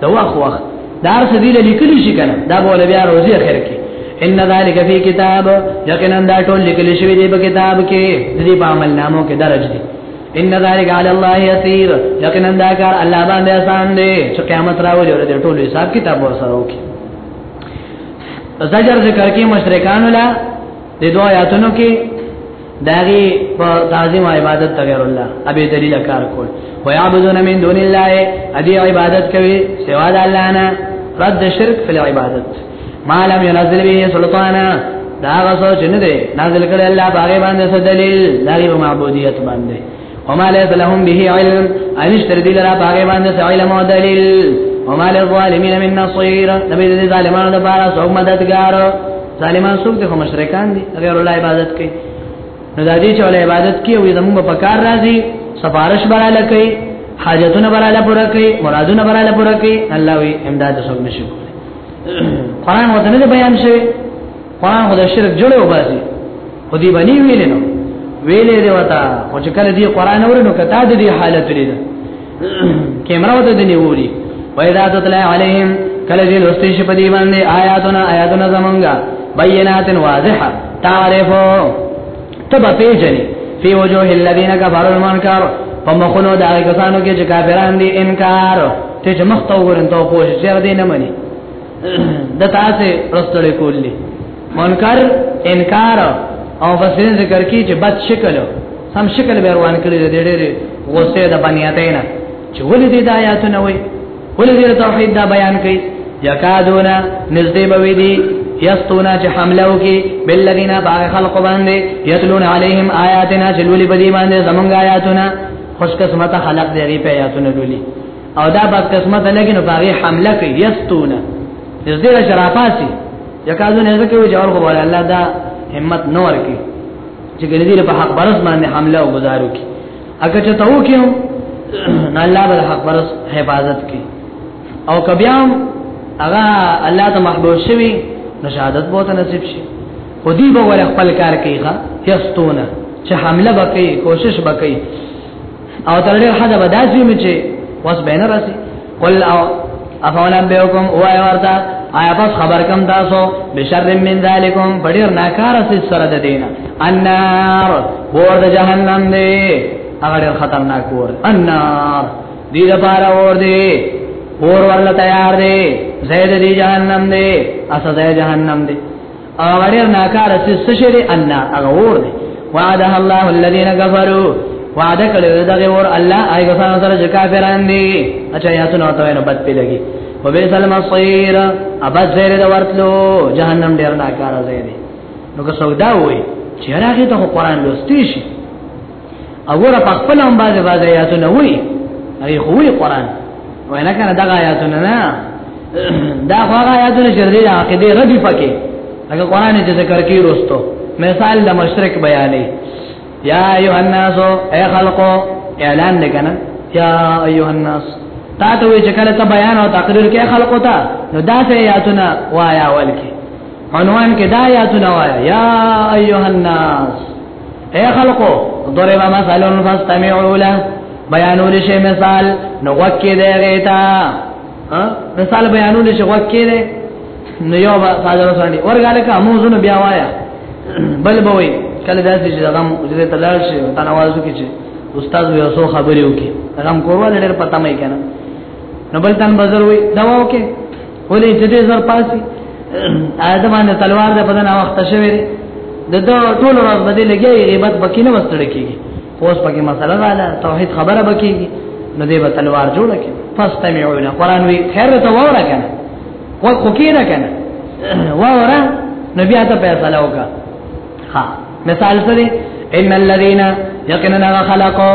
د وخت وخت دار څه دی لیکلی شي کنه دا بوله بیا روزي اخر کې ان ذالک فی کتاب یقینا دا ټول لیکل شوی دی په کتاب کې د دې په عمل نامو کې درج دی ان ذالک علی الله یسیر یقینا دا کار الله باندې آسان دی چې قیامت راوړي او د ټول حساب کتاب ورسره وکړي زجر ذکر کې مشرکان لا د دوه آیاتونو کې داغي په تعظیم او عبادت ته غیر الله ابي دلیل کار کول ويعبدون من دون الله ادي عبادت کوي سوا د الله نه رد شرک فی العبادت ما لم ينزل به سلطانا دا غسو چې نه دی نازل کړي الله باغې باندې څه دلیل داغي معبودیت باندې وما ليس لهم به علم انشتر دي لرا باغي باندې علم او دلیل وما للظالمين من نصير نبي دي ظالمانو لپاره څوک مددگار ظالمان څوک دي مشرکان دي غیر الله عبادت کوي نو دا دي چې ول عبادت کوي وي زموږ په کار راځي سفارش براله کوي حاجتونه براله پوره کوي مرادونه براله پوره کوي الله وي امداد څوک نشي قرآن وته نه بیان شوی قران خو د شرک جوړه وباسي خو دی باندې ویل نو ویلې دی وتا او چې کله دی قران ورنو کته د دې حالت لري کیمرا وته دی نیولې وایدا تطلع علیهم کله چې لوستې شي په دې باندې آیاتنا آیاتنا زمونږه بینات واضحه تعرفو تبا پیجنی فی وجوه الذین کفروا المنکر په مخونو دا کسانو کې چې کافران دي انکار ته چې مخ ته وګورن ته پوښتنه دې نه مني د تاسو رستړې کولی منکر انکار او فسین ذکر کی چې بد شکل سم شکل به روان کړی د ډېر غوسه د بنیاتینا چې ولې دې د آیاتونه وای ولې دې توحید دا بیان کړي یکادونا نزدې بوي دي یستونا چې حمله وکي بلذینا باغ خلق باندې یتلون علیهم آیاتنا چې لولي بدی باندې زمونږ آیاتونه خوش قسمت خلق دې ری په آیاتونه لولي او دا بس قسمت لګي نو باغې حمله کوي یستونه یز دې شرافاسي یکازو نه ځکه وي جوړ غواړي الله دا همت نور کوي چې ګنې په حق برس باندې حمله او گزارو کوي اګه چې تاو کیو نه الله به حق برس حفاظت کوي او کبيام هغه الله ته محبوب شوی نو شهادت بہت نصیب شي خودی به ور خپل کار کوي ښا یستونه چې حمله وکړي کوشش وکړي او تر ډیر حد به داسې نو چې وس به نه راسي قل او افولم بهکم او ورتا آیا پس خبر کم تاسو بشر من ذالکم پډیر ناکار سي سره د دینه النار ور د جهنم دی هغه ډیر خطرناک ور النار دې لپاره ور دی ور ورل تیار دی زید دی جهنم دی اسه زید جهنم دی او ډیر ناکاره چې څه شي دی ان هغه ور دی وعده الله الذين كفروا وعده کړو دغه ور الله آی غفار سره چې کافران دي اچھا یا سنو ته نو بد پیلږي او به سلام صیر ابا زیر د ورتلو جهنم ډیر ناکاره زیر نو که سودا وای چې راغی ته قرآن لوستې شي اګوره په خپل هم باز باز آیاتونه وی هغه خو وی قران وای نه کنه دا آیاتونه نه دا خو هغه آیاتونه چې د عقیده ردی پکې هغه قران چې ذکر کی روستو مثال د مشرک بیانې یا ایه الناس ای خلقو اعلان دی کنه یا ایه الناس تا ته وی چې کله ته بیان او تقریر کې خلقو ته نو دا ته آیاتونه وایا ولکه عنوان کې دا آیاتونه وایا یا ایه الناس اے خلقو ضرب مثل فاستمعوا له بیانول شي مثال نو وکي دی غیتا مثال بیانول شي وکي دی نو یو با ساجر سړي ورګاله کا مو زنه بیا وایا بل بوي کله داسې چې هغه مجره تلل شي تنوازو کې چې استاد یو څو خبرې وکي هغه کورواله ډېر پتا مې کنه نو بل تن بازار وي دوا وکي ولې چې دې زر پاسي آدم باندې تلوار ده په دغه وخت شوی د دا ټول ورځ باندې لګي غیبت بکی نه وستړ کیږي اوس پکې مسله ده توحید خبره بکی نو دې به تلوار جوړ کړي فاستمعوا له قران وی خیر ته وره کنه و خو کې نه کنه وره نبی اته فیصله وکا ها مثال سره ان الذين يقننا خلقوا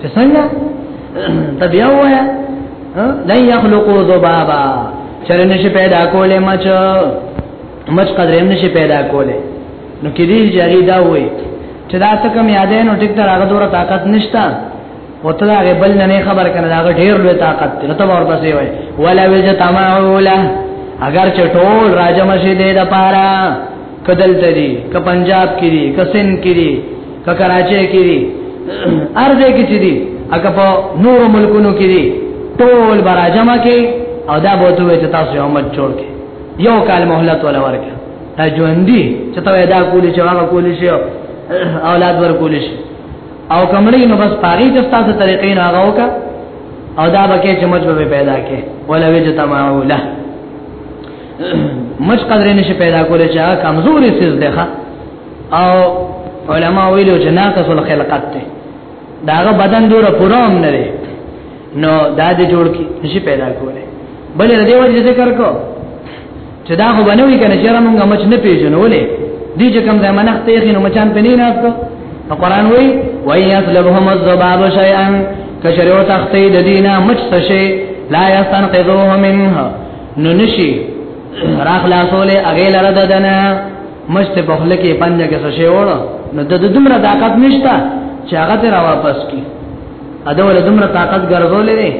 چې څنګه ته بیا وایا لا یخلقو ذبابا چرې نشي پیدا کولې مچ مچ قدرې نشي پیدا کولې نو کې دې جاری دا وې چې دا څه کم یادې نو ټیک تر هغه دوره طاقت نشتا او ته هغه بل نه خبر کنه دا ډېر لوی طاقت دی نو ته ورته سی وای ولا وجه تمعوله اگر چې ټول راجم شي دې د پاره کدل ته دي ک پنجاب کې دي ک سن کې دي ک کراچۍ کې دي ارزه کې چې دي اګه په نور ملکونو کې دي ټول براجم کې او دا بوته وي چې تاسو یو مت جوړ کې یو کال مهلت ولا ورکه دا ژوندۍ چې ته دا کولی چې هغه کولی شي اولاد ور کولی شي او کمړې نو بس پاري چې تاسو طریقې نه هغه وکړه او دا بکه چې مجبور پیدا کې ولا وجه تماوله مچ قدر نشي پیدا کولای چې هغه کمزوري سیز ده او علما ویلو چې ناقص الخلقت ده داغه بدن دور پوره هم نه لري نو دا دې جوړ کی نشي پیدا کولای بل دې وجه ذکر کو چې دا خو بنوي کنه چې موږ مچ نه پیژنولې دې چې کوم ځای منخ ته یې نو مچان پني نه اپ نو قران وی وای یسلبهم الذباب شیئا کشریو تختی د دینه مچ څه شي لا یستنقذوه منه نو نشي را خلاصول هغه لره ددنه مشته په خله کې پنځه کې څه شی وړو نو د دومره طاقت نشته چې هغه ته را واپس کی اده ول دومره طاقت ګرځولې دي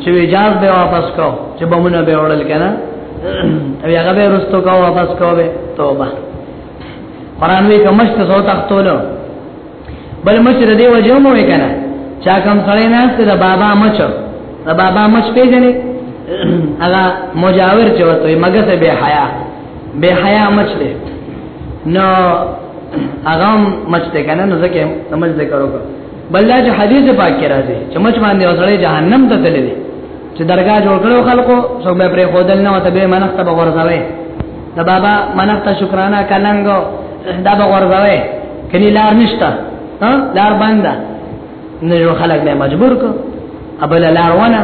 چې اجاز به واپس کو چې بمونه به وړل کنه او هغه به رستو کو واپس کو به توبه قران وی کومشت سو تختولو بل مچ د دې وجه مو وکنه چا کم سړی نه ست د بابا مچ د بابا مچ پیژنې هغه مجاور چې وته مګه ته به حیا به حیا مچ دی نو هغه مچ ته کنه نو ځکه سمجھ ذکر وکړه بل دا چې حدیث پاک کې راځي چې مچ باندې وسړی جهنم ته تللی چې درگاه جوړ کړو خلکو څو به پرې خودل نه وته به منخ ته بغورځوي د بابا منخ ته شکرانه کلنګو دا بغورځوي کني لار نشتا ها لار باندې نه یو خلک نه مجبور کو ابل لار ونه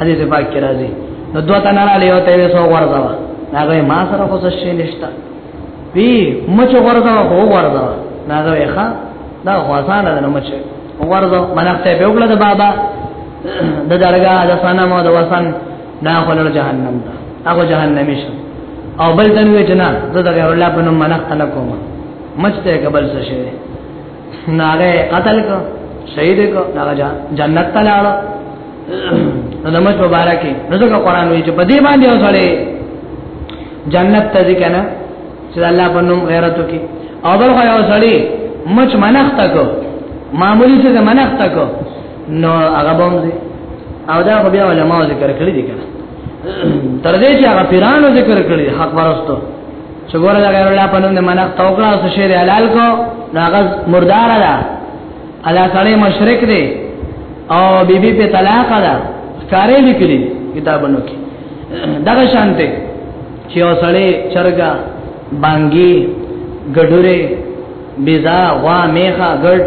حدیث پاک کې راځي نو دوه تنه را لیو ته وسو ورځوا هغه ما سره خو څه شي نشتا وی مچ ورځوا هو ورځوا ناغه ښا دا غوسانه نه مچ ورځو منافته به وګړه د بابا د درګه د سنم او د وسن نه خلل جهنم دا هغه جهنم شي او بل تنوي جنا زه د غیر الله په نوم منافته نه کوم مچته قبل څه شي ناغه قتل کو شهید کو ناغه جنت ته لاړ نو د مچ مبارکي نو ځکه قران وی چې په دې باندې اوسړې جنت ته ځي کنه چې الله په نوم غیرت وکي او بل خو اوسړې مچ منښت کو معمولی څه منښت کو نو هغه باندې او دا خو بیا علماء ذکر کړی دي کنه تر دې چې هغه پیرانو ذکر کړی حق پرستو چې ګوره د غیر الله په نوم نه منښت وکړه او شی د حلال کو ناغز مردار ده الله تعالی مشرک دی او بیبي په طلاق ده کارې لیکلي کتابونو کې دغه شانته چې اوسړې چرګا بانګي ګډوره بيزا وا میخه ګډ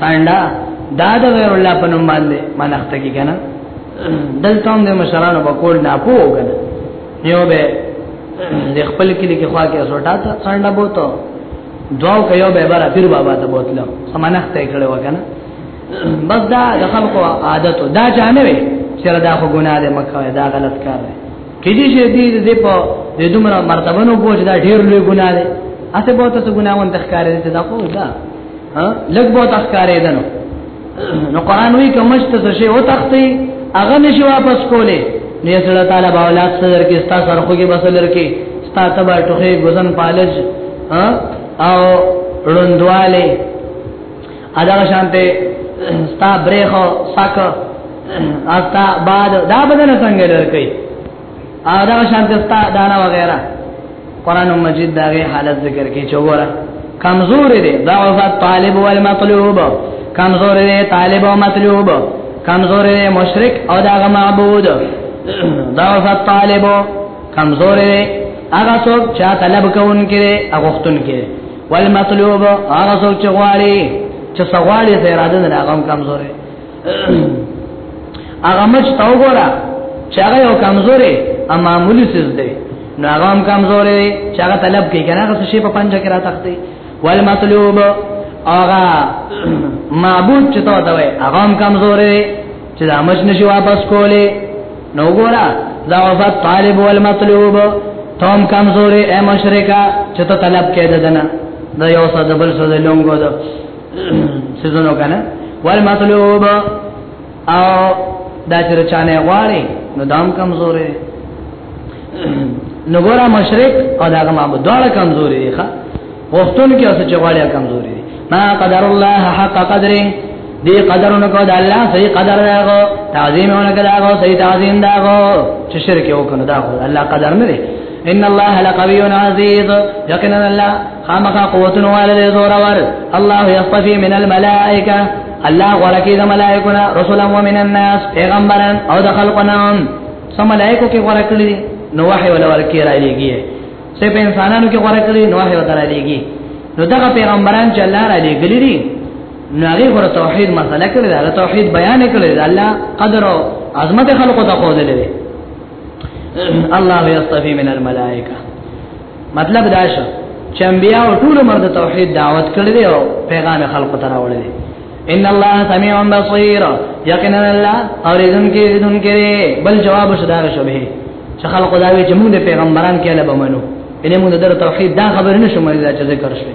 سانډا دا د غیر الله په نوم باندې منښت کې کنه دلته هم د مشرانو په کول نه پوهه یو به د خپل کلی کې خوا کې سوټا ته څنډه بوته دعاو کې یو به بار پیر بابا ته بوتلو سمانخ ته کړه وکنه بس دا د خلکو عادت دا جامې وي چې دا خو ګناه ده مکه دا غلط کار دی کې دې چې دې دې په دې دومره مرتبه نو بوج دا ډیر لوی ګناه ده اته بہت څه ګناون تخکارې ده دا خو دا ها لګ بہت تخکارې ده نو نو قران وی کومش ته څه شی او تختی هغه نشي واپس کوله نو یسړه تعالی با اولاد صدر کې ستا سره خوږي بسلر کې ستا تبا ټوخه غزن پالج او روندواله ادا شانته ستا برېخو ساک استا بعد دا بدل څنګه لرکې او دا شانت ستا دانا وغیرہ قرآن مجید دا غی حالت ذکر کی چوورا کمزور دی ضعف طالب والمطلوب کمزور دی طالب او مطلوب کمزور دی مشرک او دا معبود ضعف طالب کمزور دی هغه څوک چې طلب کوونکی دی هغه ختونکی دی والمطلوب هغه څوک چې غواړي چې سوالي ته اراده نه هغه کمزور دی هغه مچ تا وګوره چې هغه یو کمزورې اما معمولی سیز دی نو هغه هم کمزورې چې هغه طلب کوي کنه هغه شی په پنځه کې را تخته وال مطلوب هغه معبود چې تا دا وای هغه هم کمزورې چې دا مچ نشي واپس کولې نو وګوره ضعف الطالب والمطلوب توم کمزورې اے مشرکا چې ته طلب کې ددنه دا یو څه دبل څه لونګو ده سزنو کنه والمطلوب او دا چې چانه غواړي نو دام کمزورې نو ګورا مشرک او دا معبود دواړه کمزورې دي ښا وختون کې اوس چې غواړي کمزورې دي ما قدر الله حق قدره دی قدرونه کو د الله صحیح قدر راغو تعظیمونه کړهغه صحیح تعظیم داغو چې شرک وکړه دا الله قدر نه دی ان الله لقوی عزیز یقینا الله خامخا قوتونه والے زور ور الله یصطفی من الملائکه الله غره کې د ملائکونه رسول او من الناس پیغمبران او د خلقنا سم ملائکه کې غره کړی دي نو وحی ولا ورکی را لګي سه په انسانانو کې غره کړی نو وحی ولا لګي نو دغه پیغمبران چې الله را لګلی دي نو هغه غره توحید مسله کړی دا توحید بیان کړی دا الله قدر او عظمت خلقو ته خو دلې الله یستفی من الملائکه مطلب دا شو چې انبیا او ټول مرد توحید دعوت کړی دی او پیغام خلق ته راوړی دی ان الله سميع بصير یقینا الله اوریدونکي دونکي بل جواب شدا شبه چې خلق دا وی چې موږ پیغمبران کې له بمنو ان موږ د توحید دا خبر نه شو مې دا چې ذکر شوی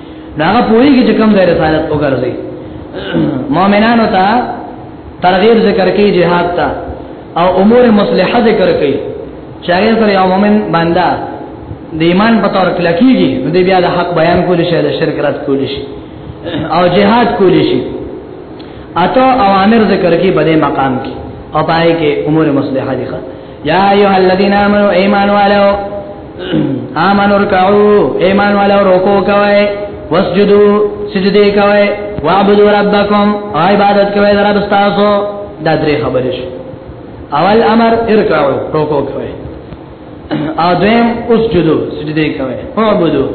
دا هغه پوهیږي چې کوم ځای رسالت وګرځي مؤمنانو ته ترغیب ذکر کوي جهاد ته او امور مصلحه ذکر کوي چې هغه سره یو مؤمن بندا د ایمان په تور کلکیږي نو دی بیا د حق بیان کول شي د شرک رات کول شي او جهاد کول شي اته اوامر ذکر کوي په دې مقام کې او پای کې امور مصلحه دي یا ایها الذین آمنو ایمان والو آمنو رکعو ایمان والو رکوع کوي وسجدو سجدي کوي وعبدو ربکم او عبادت کوي در رب تاسو دا درې خبرې شو اول امر ارکعو رکوع کوي او دویم اسجدو سجدي کوي وعبدو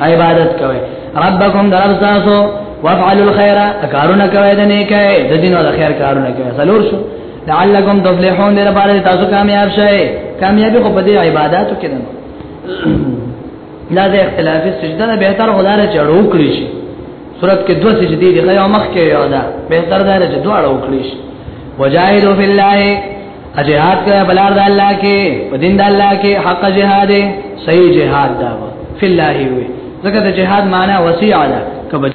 عبادت کوي ربکم در رب تاسو وافعلوا الخير کارونه کوي د نیکه د دین او د خیر کارونه کوي څلور شو لعلکم تفلحون دې لپاره تاسو کامیاب شئ کامیابی خو په دې عبادتو کې ده لا د اختلافي سجده نه به تر غلاره چړو کړی شي صورت کې دوه سجدي دي غیا مخ کې یو ده به تر دار چې دوه اړو کړی شي وجاهدوا فی الله اجهاد کړه بلار د الله کې په دین د الله کې حق جهاد صحیح جهاد دا فی الله وي ځکه د جهاد معنی وسیع ده کبه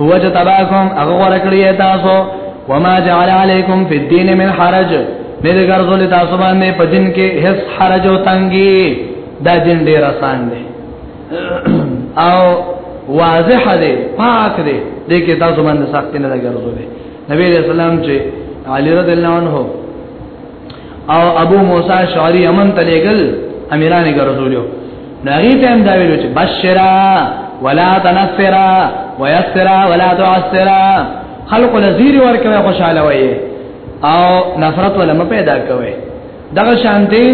هو چې تباکم هغه ورکړی تاسو وما جعل علیکم فی الدین من حرج نه دې ګرځول تاسو باندې په دین کې هیڅ حرج او تنګي دا دین ډیر آسان دی او واضح دی پاک دی دې کې تاسو باندې سخت نه ګرځول نبی رسول الله چې علی رضی الله عنه او ابو موسی شعری یمن ته لېګل امیران یې ګرځولیو نغی ته هم دا ویلو چې بشرا ولا تنفرا ويسرا ولا تعسرا خلق نذیر ورکوي خوشاله وي او نفرت ولا م پیدا کوي دغه شانتي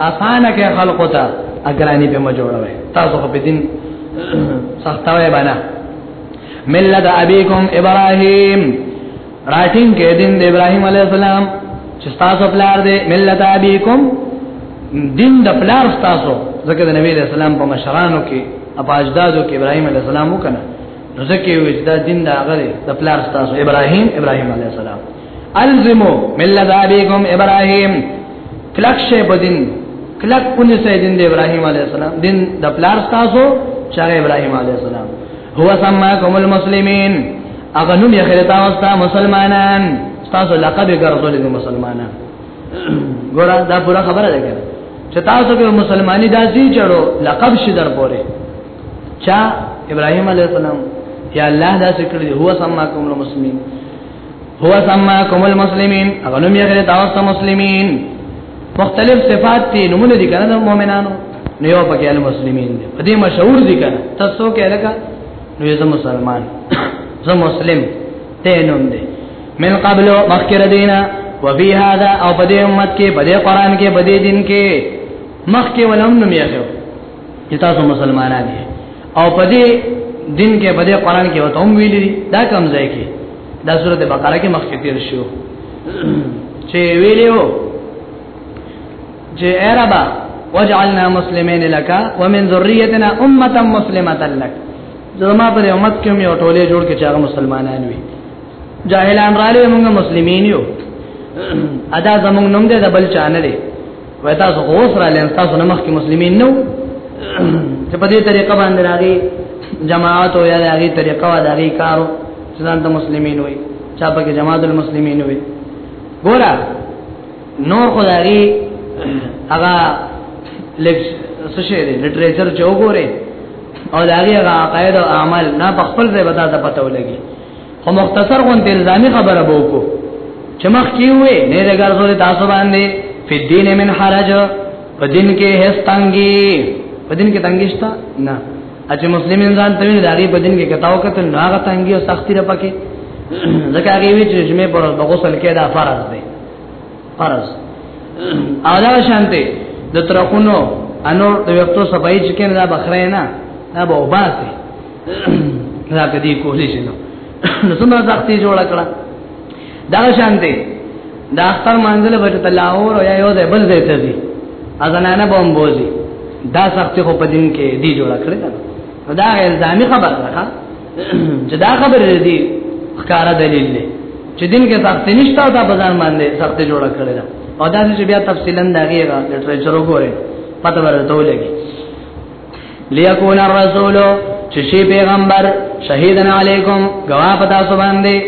اسانه کې خلق ته اگرانی به مجوړوي تاسو په دین سختوي باندې ملت ابيكم ابراهيم راتین کې دین د ابراهیم علی السلام چې تاسو پلار دې ملت ابيکم دین د پلار تاسو ځکه د نبی رسول الله په مشرانو کې اپاجدادو کې ابراهیم علی السلام وکنه نو ځکه یو چې دا دین دا غره د پلار تاسو ابراهیم ابراهیم علی السلام الزمو ملت ابيکم ابراهیم کلک شه بدین کلک پولیس دین د ابراهیم علی السلام دین د پلار تاسو چې ابراهیم علی السلام هو سماکم المسلمین اغه نوم یې خیر تاسو ته مسلمانان تاسو لقب ګرځولې دي مسلمانان ګور دا پورا خبره ده کنه چې تاسو به مسلمانۍ داسي چړو لقب شي در پوره چا ابراهيم عليه السلام یا الله دا ذکر دی هو سماکم المسلمین هو سماکم المسلمین اغنم یې غره تاسو مسلمین مختلف صفات دي نمونه دي کنه د مؤمنانو نو یو پکې المسلمین دي په دې مشهور دي کنه تاسو کې لکه نو یې مسلمان زه مسلم ته نوم دي من قبل مخکر دینا وفي هذا او په دې امت کې په دې قران کې په دې دین کې مخکې ولوم نوم یې چې تاسو مسلمانان دي او په دې دین کې په دې قران کې وته هم ویلي دا کوم ځای کې دا سورته بقره کې مخکې تیر شو چې ویلو چې اربا وجعلنا مسلمین لك ومن ذريتنا امه مسلمه لك زما پر امت کې مې ټولې جوړ کې چې هغه مسلمانان وي جاهلان را لې موږ مسلمانین یو ادا زمونږ نوم دې د بل چانه دی وای تاسو اوس را لین تاسو نه مخکې مسلمانین نو چې په دې طریقه باندې راغی جماعت او یا دغه طریقه او دغه کارو چې ځان ته مسلمانین وای چا په جماعت المسلمین وای ګورا نور خدای هغه لیک څه شی دی لټریچر چې وګوره او دغه هغه عقاید او اعمال نه په خپل ځای ودا ته پته ولګي خو مختصر غون د الزامي خبره به وکړو چې مخ کې وې نه د ګرځول تاسو باندې په دین من حرج په دین کې هیڅ تنګي په دین کې تنګي شته نه اته مسلم انسان ته نه داري په دین کې کتاو کته نه هغه تنګي او سختي را پکې ځکه هغه وی چې جمعې پر غسل کې دا فرض دی فرض اعلی شانته د ترخونو انور د وختو سپای چې کنه دا بخره نه دا به وباسي دا کدي کولی شي نو نو څومره ځختي جوړ کړه دا شان دی دا اختر منځل به ته لاور او یو ځای بل ځای ته دي اذنانه بوم بوزي دا سختي خو په دین کې دی جوړ کړی دا دا الزامي خبر ده چې دا خبر دی ښکارا دلیل دی چې دین کې سختي نشته دا بازار باندې سختي جوړ کړی دا او دا چې بیا تفصیلا دا غیره لټریچر وګوره پته ورته ولګي ليكون الرسول چې شي پیغمبر شهیدن علیکم گواه پتا سو باندې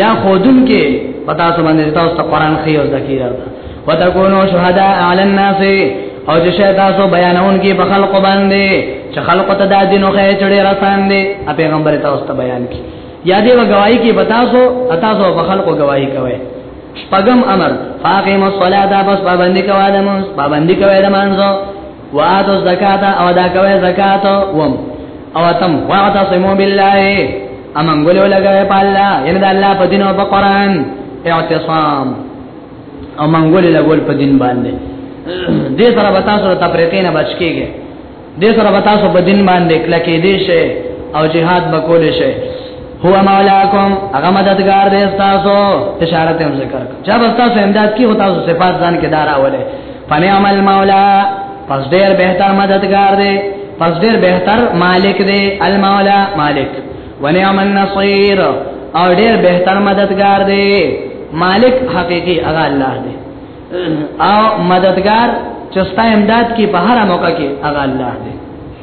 یا خودن کې پتا سو باندې تاسو ته قران خي او ذکر وتكونوا شهداء على الناس او چې شه تاسو بیانون کې په خلق باندې چې خلق ته د دینو خې چړې رسان دي ا پیغمبر تاسو ته بیان کی یا دې وګواہی کې پتا سو تاسو په خلق گواہی کوي شپغم امر فاقیم الصلاة بس پابندی کوادمون پابندی کوادمانزو واتو الزکات او دا کوي زکات وم او تم واعتصمو بالله امن ګلو لګوي په الله یعنی د الله په دین او په قران اعتصام او من ګلو لګول په دین باندې دې سره به تاسو ته پرېتینه بچ کیږي دې سره به تاسو په دین باندې کلکې دي شي او جهاد بکول شي هو مولاکم هغه مددگار دی تاسو اشاره ته ذکر چا به تاسو امداد کی هو تاسو صفات ځان کې دارا وله فنه عمل مولا پس ډیر بهتر مددگار دی پس ډیر بهتر مالک دی المولا مالک ونعم النصير او ډیر بهتر مددگار دی مالک حقيقي هغه الله دی او مددگار چستا امداد کی په هر موقع کې هغه الله دی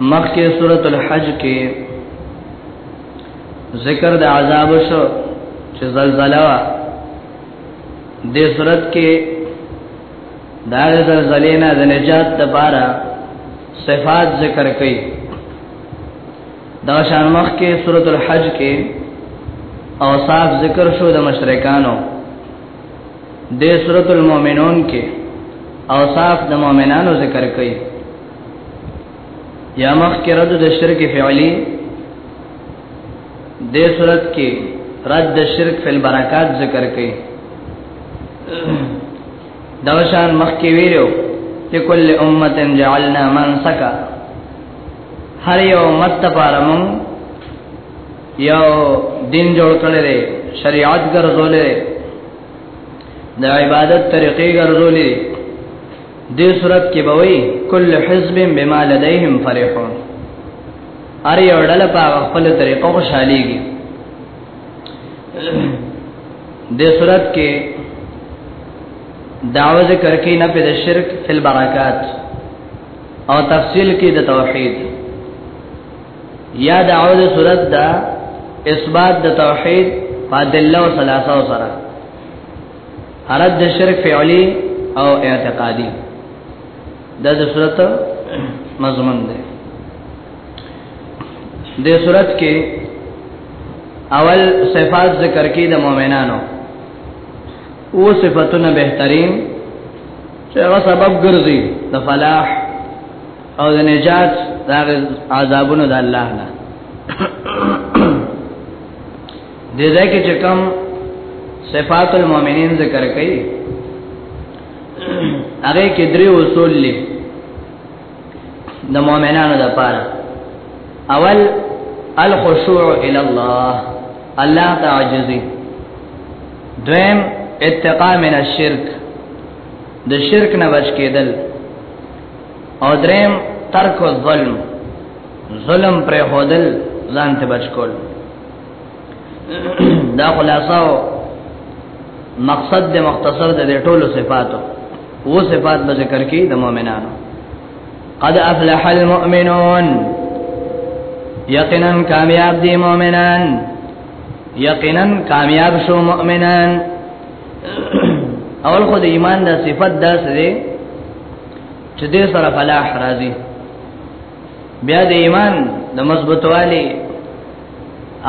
مخکې سورۃ الحج کې ذکر د عذاب شو چې زلزلہ وا د سورۃ کې دا زلزلې نه د نجات لپاره صفات ذکر کړي دا شان مخ کې سورۃ الحج کې اوصاف ذکر شو د مشرکانو د سورۃ المؤمنون کې اوصاف د مؤمنانو ذکر کړي یا مخ کې رد د شرک فعلی د صورت کې رد د شرک فل برکات ذکر کړي دوشان مخ کې ویلو لكل امه جعلنا منسكا هر یو مت لپاره مون یو دین جوړ کړی دی شریعت ګرځولې د عبادت طریقې ګرځولې دې صورت کې به وي کل حزب بما لديهم فرحون ار یو ډله په خپل طریقو خوشاليږي دې صورت کې دعوه ذکر کې نه په شرک فل برکات او تفصیل کې د توحید یا دعوه د صورت دا اثبات د توحید فادله او ثلاثه سره اراد د شرک فعلی او اعتقادی دا د صورت مضمون دی د صورت کې اول صفات ذکر کې د مؤمنانو او صفاتونه بهترین چې هغه سبب ګرځي د فلاح او د نجات د عذابونو د الله نه دې ځای کې چې کوم صفات المؤمنین ذکر کړي هغه کې درې اصول لري د مؤمنانو لپاره اول الخشوع الى الله الله تعجزي دویم اتقا من الشرك د شرک نه بچ کېدل او دریم ترک الظلم ظلم پر هودل ځان ته بچ کول دا خلاصو مقصد د مختصر د ټولو صفاتو وو صفات به ذکر کی د مؤمنانو قد افلح المؤمنون یقینا کامیاب دي مؤمنان یقینا کامیاب شو مؤمنان اول خو د ایمان د صفت داسې دي چې دې سره فلاح راځي بیا د ایمان د مضبوطوالي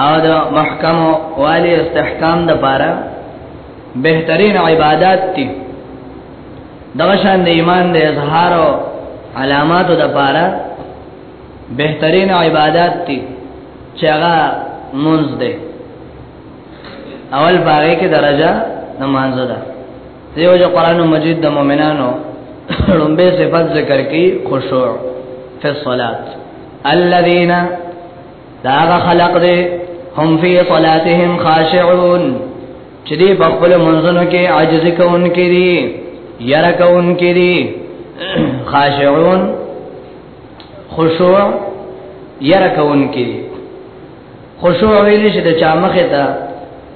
او د محکم والي استحکام د پاره بهترین عبادت دي دغه شان د ایمان د اظهار او علاماتو د پاره بهترین عبادت دي چې هغه مونږ ده اول باغې کې درجه نماز ده دیو جو قران مجید د مؤمنانو لومبه صفات ذکر کی خشوع فی الصلاه الذين دا خلق دې هم فی صلاتهم خاشعون چې دې په خپل منځونو کې عاجز کوونکې دي یره کوونکې دي خاشعون خشوع یره کوونکې دي خشوع ویل چې د چا مخه ته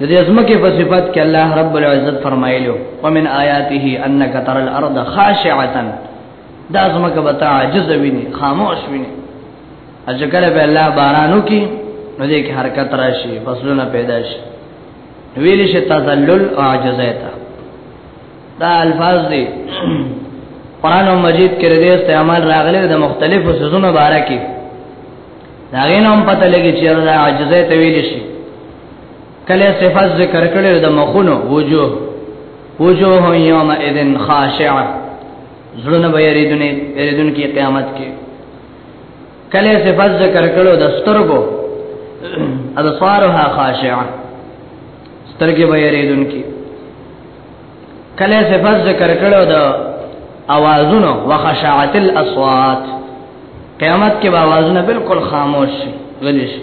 د دې ځمکه په صفت کې الله رب العزت فرمایلو ومن آیاته انک تر الارض خاشعه دا ځمکه به تا عجز ویني خاموش ویني اجکل به الله بارانو کې نو دې کې حرکت راشي فصلونه پیدا شي ویل شي تذلل او عجزایتا دا الفاظ دي قران مجید کې دې استعمال راغلي د مختلفو سيزونو باره کې دا غینوم پته لګی چې دا عجزایت ویل شي کله صفات ذکر کړي د مخونو وجوه وجوه یوم اذن خاشعه زړونه به یریدونه یریدون کې قیامت کې کله صفات ذکر کړي د سترګو اذ صارها خاشعه سترګې به یریدون کې کله صفات ذکر کړي د اوازونو وخشعت الاصوات قیامت کې به اوازونه بالکل خاموش شي غلی شي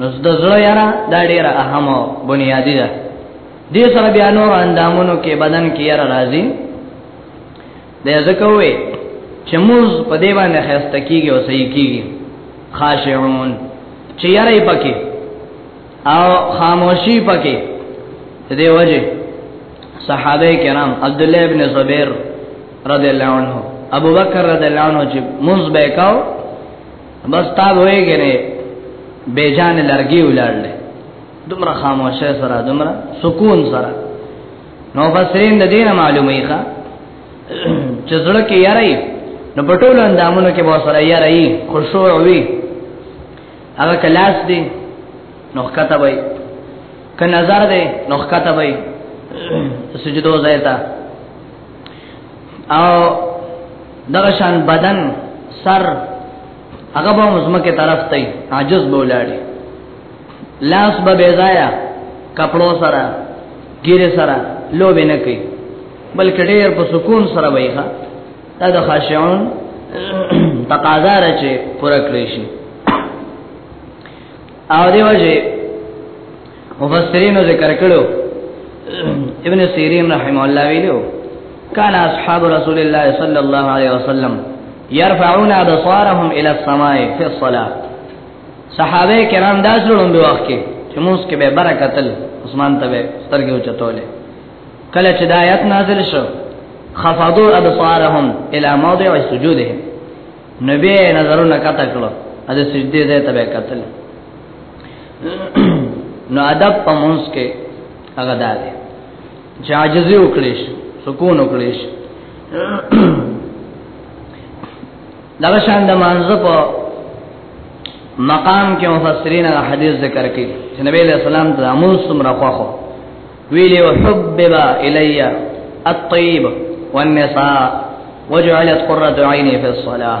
نو د زړه یاره دا ډیره اهمه بنیادی ده دې سره بیا نور اندامونو کې بدن کې یاره راځي د زکوې چې موږ په دې باندې خسته کیږي او صحیح کیږي خاشعون چې یاره پکې او خاموشي پکې دې وجه صحابه کرام عبد الله ابن زبیر رضی الله عنه ابو بکر رضی الله عنه چې موږ به کاو بس تا وې ګره بے جان لرګي ولړل دومره خاموشه سره دومره سکون سره نو بسرین د دینه معلومه ښه چې زړه کې یاري نو پټول اندامونو کې به سره یاري خشوع وي هغه کلاس دی نو کته وای ک نظر دی نو کته وای سجدو زایتا او دغه شان بدن سر هغه به مزمکه طرف ته عاجز بولاړي لاس به بيزایا کپلو سره ګیره سره لوب نه کوي بلکې ډېر په سکون سره وایي دا د خاشعون تقاضا را چې پوره کړی شي او دی وجه مفسرین ذکر کړو ابن سیرین رحم الله ویلو کان اصحاب رسول الله صلی الله علیه وسلم يرفعون ابصارهم الى السماء في الصلاه صحابه کرام دا زړون به وخت کې چې موږ کې به برکتل اسمان ته به سترګې اوچتولې کله چې د آیت نازل شو خفضوا ابصارهم الى موضع سجودهم نبی نظرونه کته کړو د سجدې ځای ته به کتل نو ادب په مونږ کې هغه ده چې عاجزي وکړي سکون وکړي دغه شان د مانزه په مقام کې مفسرین هغه حدیث ذکر کوي چې نبی له سلام د امون سمره خوخو ویلی وحببا الی الطيب والنساء وجعلت قرة عيني في الصلاه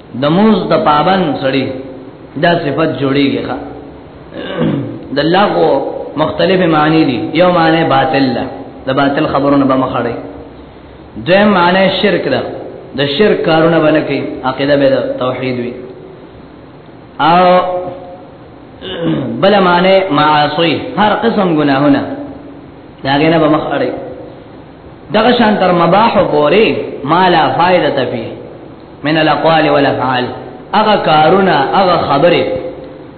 د موز د پابند سړی دا صفت جوړیږي ښا د لغو مختلف معنی دي یو معنی باطل ده د باطل خبرونه به مخړي دویم معنی شرک ده د شرک کارونه باندې کوي عقیده به توحید وي او بل معنی معاصی هر قسم گناهونه داګه نه به مخړي دغه شان تر مباح پورې ما لا فائدته فيه من الاقوال والافعال هغه کارونه هغه خبره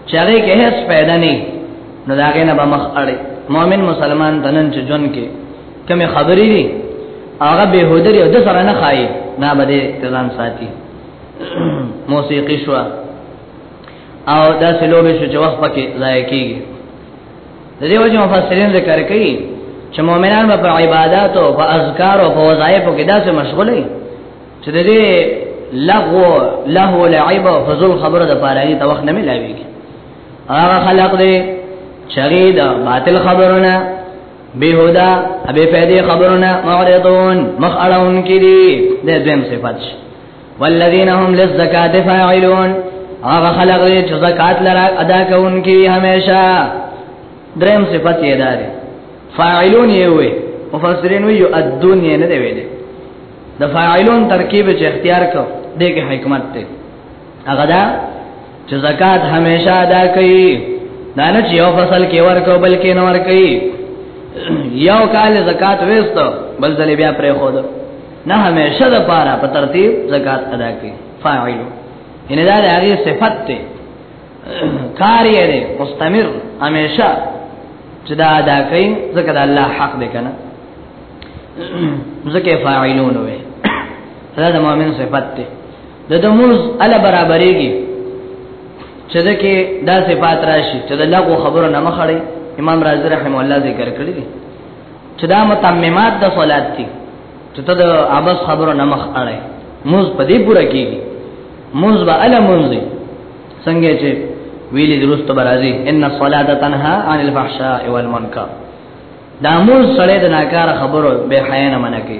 چې هغه کې هیڅ فائدہ نه نو دا غنه به مخ اړي مؤمن مسلمان تنن چې جون کې کوم خبرې دي هغه به هودري او د سره نه خای نه بده تزان ساتي موسیقي شو او دا سلوبه شو چې وخت پکې ضایع کیږي د دې وجه مفسرین ذکر کوي چې مؤمنان به په عبادت او په اذکار او په وظایف کې داسې مشغول وي چې د دې لغو له لعب او فزول خبره د پاره دي توخ نه ملاوي هغه خلق دې شرید باطل خبرونه بهودا ابي فائدې خبرونه معرضون مخ اړهون کړي د دیم صفات والذین هم للزکات فاعلون هغه خلق دې چې زکات لرا ادا کوونکي همیشه دریم صفت یې ده فاعلون یې وي مفسرین وی یؤدون یې نه دی ویلي د فاعلون ترکیب چې اختیار کو دې کې حکمت ته هغه دا چې زکات همیشه ادا کوي دا نه چې یو فصل کې ورکو بلکې نه ورکي یو کال زکات وېستو بل ځلې بیا پرې خو نه همیشه د پاره په ترتیب زکات ادا کوي فاعل ان دا هغه صفت ته کاری دی مستمر همیشه چې دا ادا کوي ځکه دا الله حق دی کنه ځکه فاعلون وي دا د مؤمن صفت ته د دموز ال برابرېږي چې دا کې دا صفات راشي چې د لغو خبرو نه مخړي امام رازي رحم الله ذکر کړی دی چې دا متممات د صلات دي چې ته د ابس خبرو نه مخ اړې موز په دې پوره کیږي موز به ال منځي څنګه چې ویلي درست برازي ان الصلاه تنها عن الفحشاء والمنکر دا موز سره د ناکاره خبرو به حیا نه منکه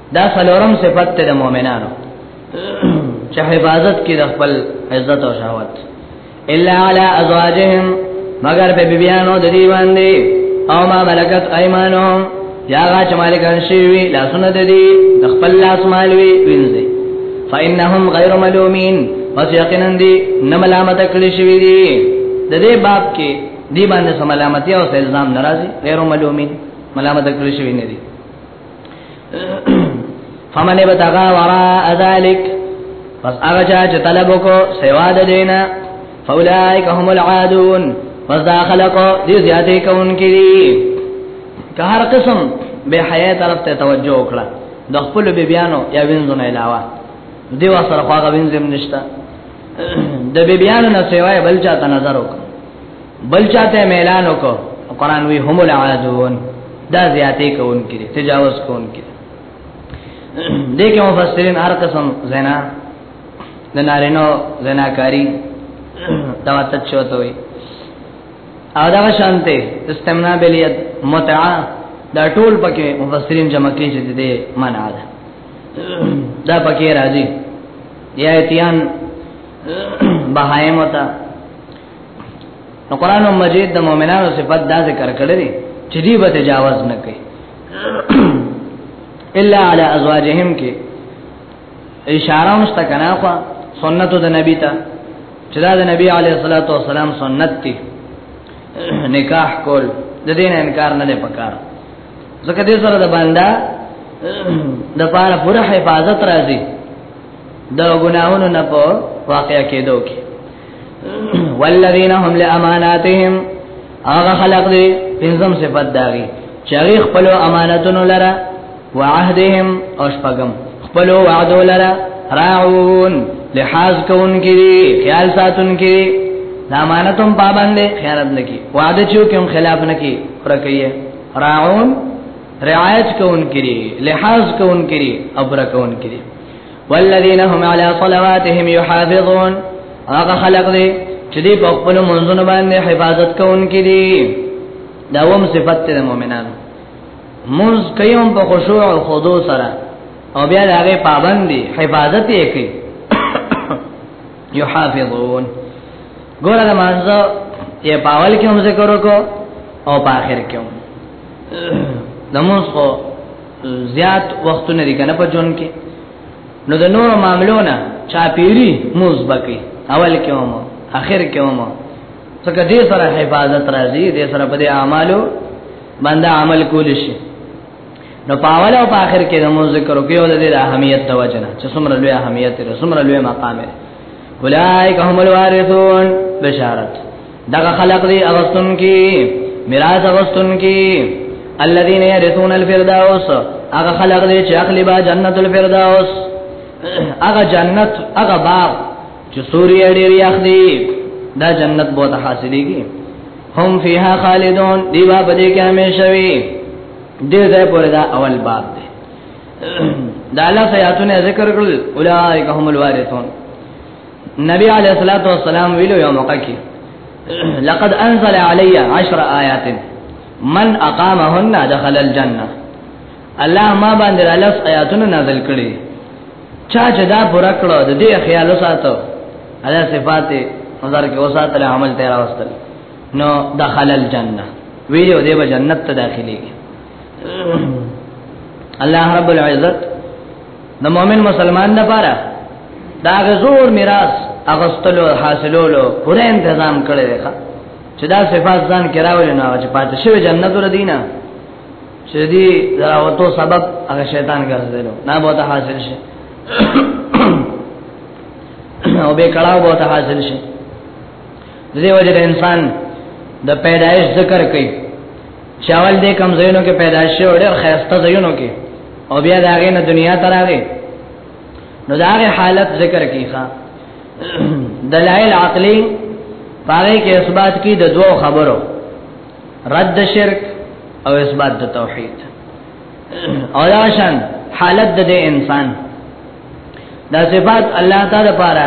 دا سلورم صفت ته د مؤمنانو چې حفاظت کې د خپل عزت او شهوت الا علی ازواجهم مگر به بیبیانو د دې باندې او ما ملکت ایمانهم یا غا چې مالکان شي وی لاسونه د دې د خپل لاس مال وی وینځي فانهم غیر ملومین پس یقینا دی نه ملامت کړی شوی دی د دې باب کې دی باندې سملامتی او الزام ناراضي غیر ملومین ملامت کړی شوی نه دی فمن ابتغى وراء ذلك پس هغه چا چې طلب وکړو سوا د دینه فاولائک هم العادون پس دا خلق دې زیاتې کوونکې دي که هر قسم به حیا طرف ته توجه وکړه د خپل بی بیانو یا وینځو نه علاوه دیو سره خواغه وینځم نشتا د بی بیانو نه سیوای بل چاته نظر وکړه بل چاته اعلان وکړو قران وی هم العادون دا زیاتې کوون کړي تجاوز کوون کړي دغه مفسرین هر قسم زنا د نارینو زناکاری دا تچوته وي او دا شانته استمنا بلیت متعه دا ټول پکې مفسرین جمع کړي چې دې معنا ده دا پکې راځي یا اتیان بهایم وتا نو قران مجید د مؤمنانو صفات دا ذکر کړی دی چې دی به تجاوز نه کوي الا علی ازواجهم کې اشاره مست کنا خو سنت د نبی ته چې دا د نبی علی صلوات و سلام سنت دی نکاح کول د دین انکار نه نه پکار ځکه دې سره د باندې د پاره پوره حفاظت راځي د ګناهونو نه په واقع کېدو کې والذین هم لاماناتهم هغه خلق دې پنځم صفات داغي چاري خپل امانتونو لره وعهدهم او شپغم خپل وعدو لره راعون لحاظ کون کې خیال ساتون کې امانتوم پابند خیانت نکي وعده چې کوم خلاف نکي فرقيه راعون رعایت کون کې لحاظ کون کې او برکون کې والذین هم علی صلواتهم یحافظون هغه خلق دی چې دی په خپل منځونو باندې حفاظت کوونکې دي دا وم صفت د مؤمنانو منځ کوم په خشوع او خضوع سره او بیا هغه پابند دي حفاظت یې کوي یحافظون ګوره د مانزه یې پاول کې هم ذکر وکړو او په اخر کې هم نموز خو زیات وختونه دي کنه په جون کې نو د نورو معاملو نه چا پیری موز بکی اول کې ومو اخر کې ومو څکه دې سره حفاظت راځي دې سره په دې اعمالو باندې عمل کول شي نو پاول او په اخر کې د موز ذکر کې او د دې اهمیت د وجنه چې څومره لوی اهمیت لري څومره لوی مقام لري اولئک هم الوارثون بشارت دغه خلق دی اغستون کی میراث اغستون کی الذين يرثون الفردوس هغه خلق دی چې اخلي با جنت الفردوس هغه جنت هغه باغ چې سوري ډېر یخ دی دا جنت بہت حاصلېږي هم فیها خالدون دی با بده کې همیشه وي دې ځای پورې دا اول باب دی دا الله سیاتونه ذکر کړل اولائک هم الوارثون نبی علیہ الصلوۃ والسلام ویلو یو موقع کې لقد انزل علی عشر آیات من اقامهن دخل الجنه الله ما باندې لس آیاتونه نازل کړي چا چې دا پورا کړو د دې خیال وساتو الله صفات نظر کې وساتل عمل تیر واستل نو دخل الجنه ویلو دې به جنت ته داخلي الله رب العزت د مؤمن مسلمان لپاره دا غزور میراث اغستلو حاصلولو پوره تنظیم کړی دی چې دا صفات ځان کې راولي نه چې پاتې شوی جنت ور دینه چې دې راوتو سبب هغه شیطان ګرځیدلو نه به ته حاصل شي او به کړهو به ته حاصل شي دې وجه انسان د پیدایش ذکر کوي چاول دې کم زینو کې پیدا شي او ډېر خیسته زینو کې او بیا دا غي نه دنیا ته راغی نو دا غي حالت ذکر کیخه دلائل عقلی پاره کې اثبات کی د دوو خبرو رد شرک او اثبات د توحید او دا شان حالت د انسان دا صفات الله تعالی لپاره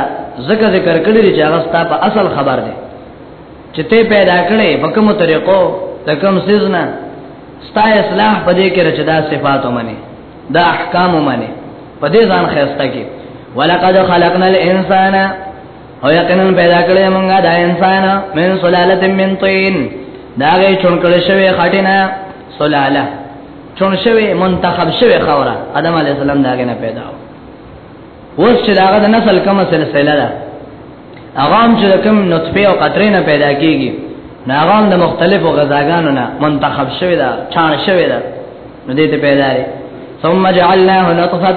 ذکر ذکر کړی چې هغه ستاسو اصل خبر دی چې ته پیدا کړې په کومو طریقو د کوم سيزنه ستا اصلاح په دې کې رچدا صفات ومني دا احکام ومني په دې ځان خسته کې ولقد خلقنا الانسان او یقینا پیدا کړې موږ دا انسان من سلاله من طين دا غي چون کړې شوی خټینا سلاله چون شوی منتخب شوی خوره ادم علی السلام دا غي نه پیدا و اوس چې داغه د نسل کومه سلسله ده هغه هم چې کوم نطفه او قطرې نه پیدا کیږي هغه د مختلفو غذاګانو نه منتخب شوی دا چان شوی دا نو دې ته پیدا لري ثم جعلناه نطفه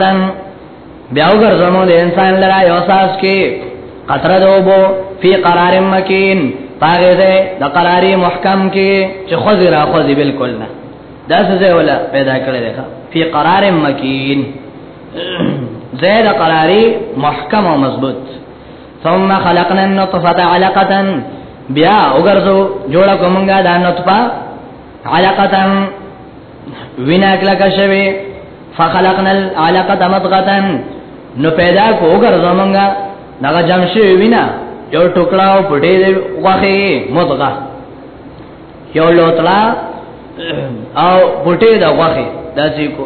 بیا وګرځمو د انسان لرا یو ساس کې قطره دوبو فی قرار مکین پاګه دې د قراری محکم کې چې خزر اخذ بالکل نه دا څه ولا پیدا کړی دی فی قرار مکین زید قراری محکم او مضبوط ثم خلقنا النطفه علقه بیا وګرځو جوړ کومګه د نطفه علقه وینا کلا کښوي فخلقنا العلقه مضغه نو پیدا کو وګرځو مونږه دغه جمشي وینا یو ټوکړه او پټې دی واخې مضغه یو لوتلا او پټې دا واخې داسې کو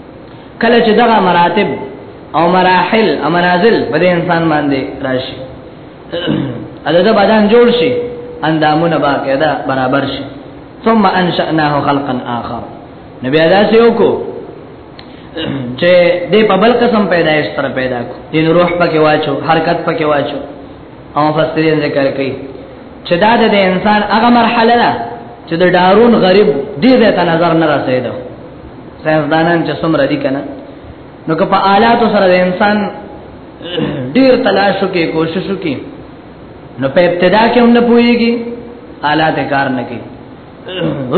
کله چې دغه مراتب او مراحل او منازل په دې انسان باندې راشي اده دا بدن جوړ شي اندامونه باقاعده برابر شي ثم انشأناه خلقا آخر نبي ادا سي وکړو چې دې په بل قسم پیدایش سره پیدا کو دین روح پکې واچو حرکت پکې واچو او فسرین ذکر کوي چې دا د انسان هغه مرحله ده چې د دارون غریب دې ته نظر نه رسیدو ساينسدانان چې څومره دي کنه نو که په آلات سره د انسان ډیر تلاش وکي کوشش وکي نو په ابتدا کې هم نه پويږي آلات کار نه کوي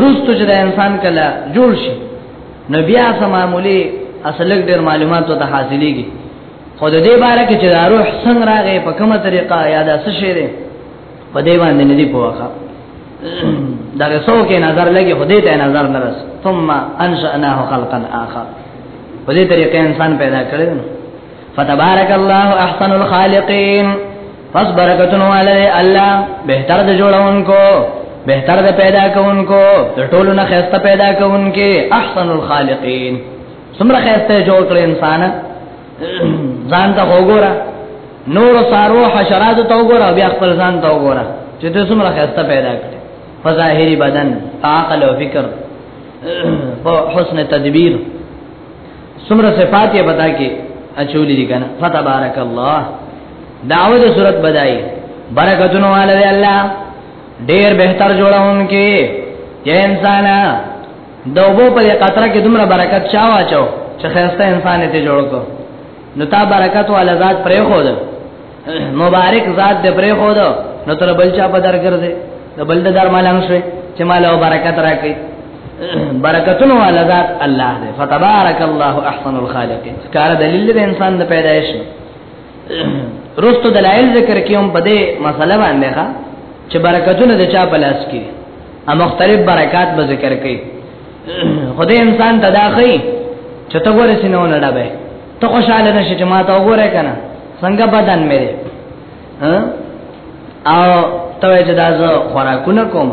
روستو چې د انسان کله جوړ شي نو بیا سمامولي اصل ډیر معلومات ته حاصلېږي خود دې باره کې چې د روح څنګه راغې په کومه طریقه یا د څه شي په دې باندې نه دی پوهه دا رسو کې نظر لګي خدای ته نظر نه رس ثم انشأناه خلقا آخر په دې طریقې انسان پیدا کړی فتبارك الله احسن الخالقين پس برکتونو علی الله بهتر د جوړونکو بهتر د پیدا کوونکو د ټولو نه خسته پیدا کوونکې احسن الخالقین څومره خسته جوړ کړ انسان ځان ته وګوره نور سارو حشرات ته وګوره بیا خپل ځان ته وګوره چې ته څومره خسته پیدا کړې په ظاهري بدن په عقل او فکر په حسن تدبیر څومره صفات یې بتا کې اچولې دي کنه فتبارک الله داوود صورت بدای برکتونو والے الله ډیر بهتر جوړون کې چې انسان د وبو په قطره کې دومره برکت چا واچو چې خیرسته انسان ته جوړ کو نو تا برکت ول ذات پرې خو ده مبارک ذات دې پرې خو ده نو تر بل چا په درګر دې د بل د درمالان شوي چې مال او برکت راکړي برکتونو ول ذات الله دې فتبارك الله احسن الخالقين کار دلیل دې انسان د پیدایش رستو دلایل ذکر کیوم په دې مسله باندې ښا چې برکتونه د چا په لاس کې ا مختلف برکات به ذکر کړي خدای انسان تداخی چې ته ګورې سينو نه ډبه ته خوشاله نشې چې ما ته وګورې کنه څنګه بدن مې دی او ته چې دا زه خوراکونه کوم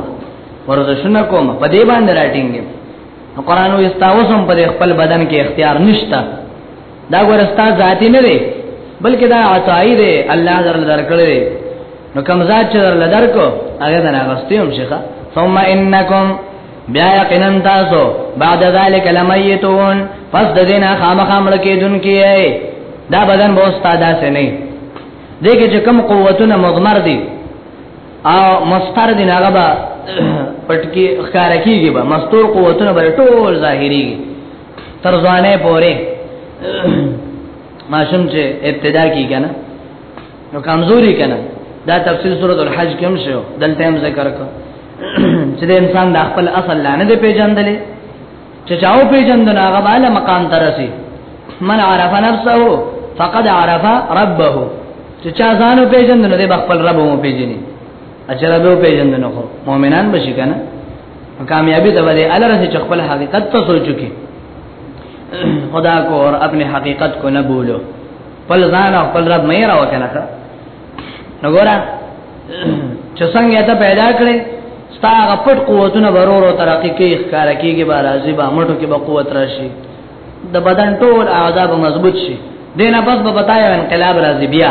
ورزشونه کوم په دې باندې راټینګم قرآن وي استاوسم په خپل بدن کې اختیار نشته دا ورستا ذاتی نه دی بلکې دا عطای دی الله درل درکړي نو کوم ذات چې درل درکو هغه نه غستې هم شيخه ثم انکم بیا یقینا تاسو بعد ذلک لمیتون پس د دینه خامخا ملکی دن کیه دا بدن به استاد سه نه دغه چې کم قوتونه مضمر دي او مستر دي هغه به پټکی ښکار کیږي به مستور قوتونه به ټول ظاهري تر ځوانه پورې ماشوم چې ابتدا کی کنه نو کمزوري کنه دا تفصیل سورۃ الحج کې هم شو دلته هم ذکر کړ چې د انسان د خپل اصل لانه دی پیژندلې چې چاو پیژندنه هغه بالا مقام ترسي من عرف نفسه فقد عرف ربه چې چا ځانو پیژندنه دی خپل رب مو پیژني اچرا به پیژندل خو مؤمنان بشي کنه کامیابی ته باندې الله رسې خپل حقیقت ته سوچو کې خدا کو اور اپنے حقیقت کو نہ بھولو پل ځان او پل رب مې راو کنه نو ګورا چې څنګه ته پیدا کړې ستا غپټ قوتونه برور او ترقی کې ښکارا کېږي بار ازي با مټو کې به قوت راشي د بدن ټول اعضاء به مضبوط شي دینه پس به بتایا انقلاب راځي بیا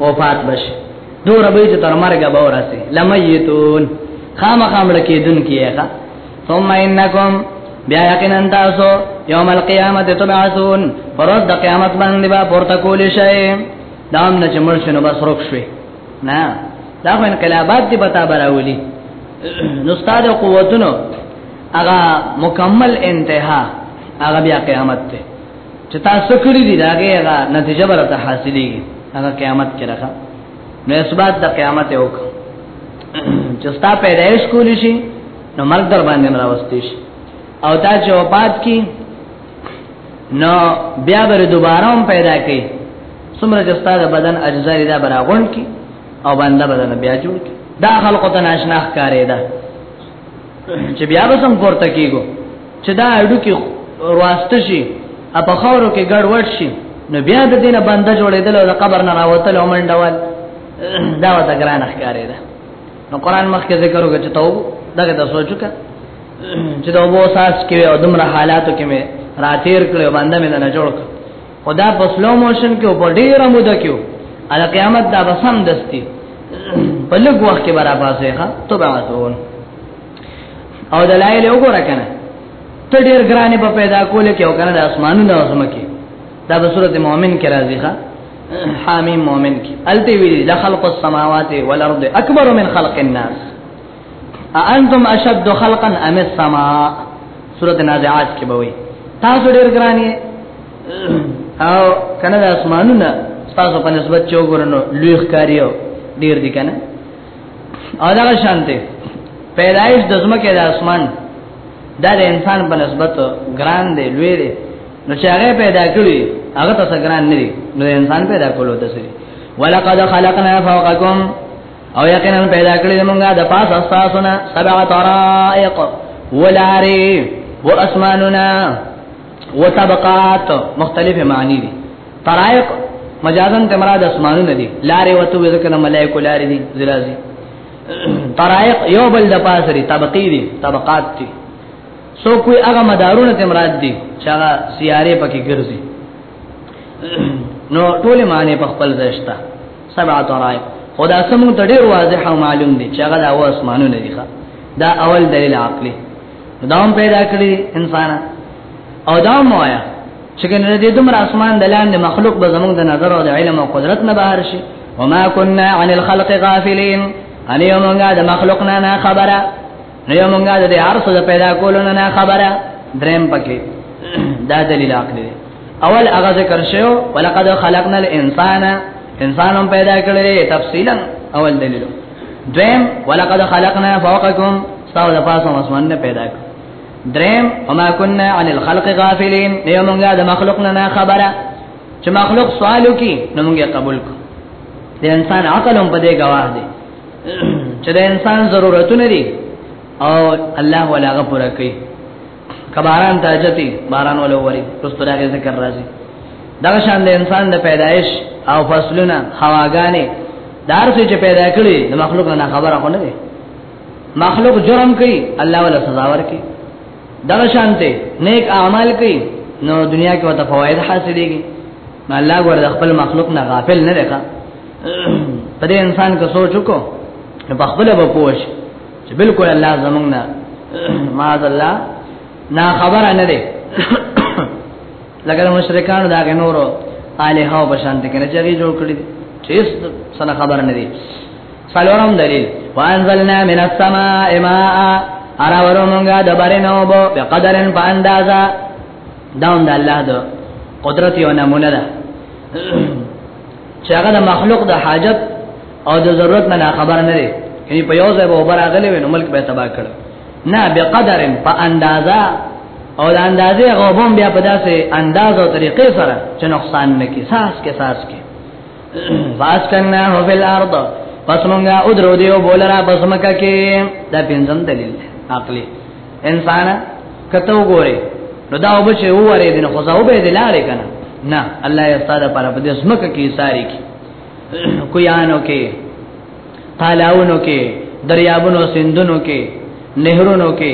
وفات بش دو ربی چې تر مرګه به ورسه لمیتون خامخام لکه دن کیه ثم انکم بیا یقینا تاسو یوم القیامت تبعثون پرد د قیامت باندې با پورته کول شي دام نه چمړ شنو بس روک شوي نه دا خو انقلابات دی بتا براولي نو استاد قوتونو هغه مکمل انتها هغه بیا قیامت ته چې تاسو کړی دی داګه هغه نتیجه برته حاصلې هغه قیامت کې راخه نو اسباد د قیامت یو چې ستا پیدایش کول شي نو مرګ در باندې راوستي شي او دا چې وفات کی نو بیا بر دوباره هم پیدا کی څومره چې ستا د بدن اجزا لري دا براغون کی او باندې بدن بیا جوړ کی دا خلقو ته ناشنا ښکارې ده چې بیا به څنګه پورته کیږو چې دا اډو کې واسطه شي په خاورو کې ګډ وډ شي نو بیا د دینه بنده جوړېدل او د قبر نه راوتل او منډوال دا وته ګران ښکارې ده نو قران مخکې ذکر وکړ چې توبه دغه د سوچو کا چې دا وو ساس کې او دمر حالاتو کې مې راتیر کړو باندې مې نه جوړ کړ او دا په سلو موشن کې په ډیره موده کې ال قیامت دا بسم دستی په لږ وخت کې برابر پاسه ښه تبعثون او دلایل وګوره کنه ته ډیر ګرانې په پیدا کول کې او کنه د اسمانونو او زمکه دا به سورته مؤمن کې راځي ښا حامیم مؤمن کې الته ویلي لخلق السماوات والارض اکبر من خلق الناس انتم اشد خلقا ام السماء سوره نازعات کې به وي تاسو ډېر ګراني او کنه د اسمانونو تاسو په نسبت چې وګورنو لوی ښکاریو ډېر دي کنه او دا شانته پیدایش د زمکه د اسمان دا د انسان په نسبت ګران دی لوی دی نو چې هغه پیدا کړی هغه تاسو ګران نه دی نو انسان پیدا کولو ته سي ولقد خلقنا فوقكم او یقینا پیدا کړی موږ د پاس اساسونه سبع طرائق ولاری واسماننا وطبقات مختلف معنی دي طرائق مجازن ته مراد اسمانونه دي لارې وته ذکر ملائکه لارې دي زلازي طرائق یو بل د پاسري طبقي دي طبقات دي سو کوئی هغه مدارونه ته مراد دي چې هغه سیاره پکې ګرځي نو ټول معنی په خپل ځای شته سبع طرائق خدا سمو ته ډیر واضح او معلوم دي چې هغه د اول اسمانو نه دي دا اول دلیل عقلی داوم پیدا کړی انسان او دا موایا چې کنه دې دومره اسمان دلان د مخلوق به زمونږ د نظر او د علم او قدرت نه بهر شي وما كنا عن الخلق غافلين ان يومنا د مخلوقنا نه خبره نو یو مونږه د ارس د پیدا کولو نه خبره دریم پکې دا دلیل عقلی دی اول هغه ذکر شو ولقد خلقنا الانسان انسانم پیدا کړل تفصیلا اول دلیل دریم ولقد خلقنا فوقکم ساو د پاسه اسمان نه پیدا کړ دریم وما كنا عن الخلق غافلين یو مونږه د مخلوق نه خبره چې مخلوق سوالو کی نو مونږه قبول کو د انسان عقل هم په دې گواه دی چې د انسان ضرورتونه دي او الله ولا غفور کوي کباران تاجتی باران ولو وری رستو داغه ذکر راځي دا شان د انسان د پیدایش او فصلونه هواګانې دار څه چې پیدا کړی د مخلوق نه خبره خو نه مخلوق جرم کوي الله ولا سزا ورکي دا شانته نیک اعمال کوي نو دنیا کې وته فواید حاصلېږي الله ګور د خپل مخلوق نه غافل نه دی پدې انسان که سوچ وکړو نو په خپل به پوښ چې بالکل الله زمونږ نه معاذ الله نا خبر نه دی لکه مشرکان دا غنورو اله هو بشانت کنه چې هغه جوړ کړی چې سره خبر نه دی سلورم دلیل وانزلنا من السماء ماء ارا ورو مونږه د بارینو بو په قدرن په اندازا داوند الله دو قدرت یو نمونه ده چې هغه د مخلوق د حاجت او د ضرورت نه خبر نه دی یعنی په یو ځای به اوبر اغلې وي نو ملک به تباہ کړ نه به قدر په اندازا او د اندازې غوبم بیا په داسې انداز او طریقې سره چې نقصان نه کی ساس کې ساس کې واس کنه هو بل ارض پس مونږه او درو دیو بولرا بسمکه کې دا پنځم دلیل عقلی انسان کته وګوره نو دا وبچ وره دین خو زاو به دلاله کنه نه الله یې ستاده پر په دې سمکه کې ساری کې کویانو کې قالاونو کې دریابونو سندونو کې نهرونو کې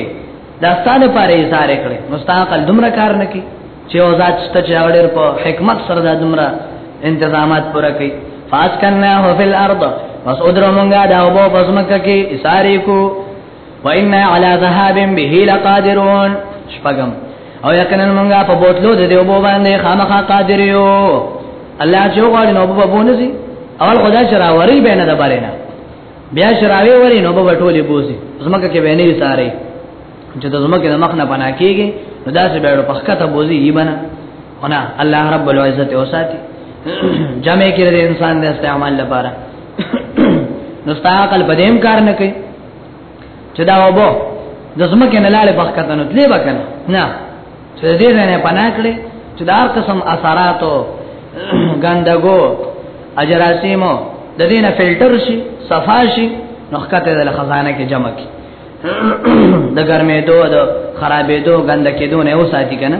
دا ستاده پر یې ساری کړې مستقل دومره کار نه کې چې او ذات ست چې اورر په حکمت سره دا دومره انتظامات پوره کړي فاسکنه فی الارض پس ادرو مونږه دا وبو پسمکه کې ساری کو وإنا على ذهاب به لقادرون شپغم او یقینا مونږه په بوتلو د دیو بو باندې خامخا قادر یو الله چې غواړي نو په بونځي اول خدای چې راوري به نه د بارینه بیا شراوی وری نو په ټوله بوزي زمکه کې به نه ساري چې د زمکه د مخ نه پنا کیږي نو داسې به په خکته بوزي یی بنا انا الله رب العزت او ساتي جمع کړي انسان د استعمال لپاره نو ستا عقل پدیم کار نه کوي چې دا وبو د زمکه نه لاړې بخ کتنو تلې وکنه نه چې دې نه پناه کړې چې دا هر قسم اثراتو ګندګو اجراسیمو د دې نه فلټر شي صفا شي نو ښکته د خزانه کې جمع کی د ګرمې دوه د خرابې دوه ګندکې دوه نه وساتي کنه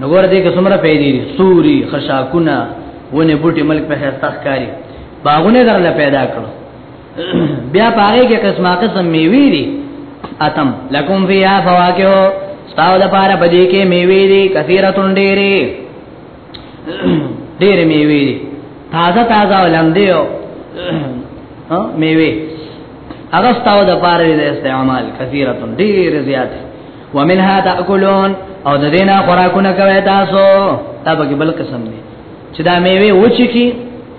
نو ګور دې کې څومره پیدا دي سوري خشاکونه ونه بوټي ملک په هستا ښکاری باغونه درنه پیدا کړو بیا پاره کې قسمه قسم میوي دي اتم لکم فیا فواکه ستاو د پاره بدی کې میوي دي کثیره تون ډېری ډېری میوي دي تازه تازه ولندې او ها میوي هغه ستاو د پاره د استعمال کثیره تون ډېر زیات ومنها تاكلون او د دینا خوراکونه کوي تاسو دا به بل قسم دی چې دا میوه وچی کی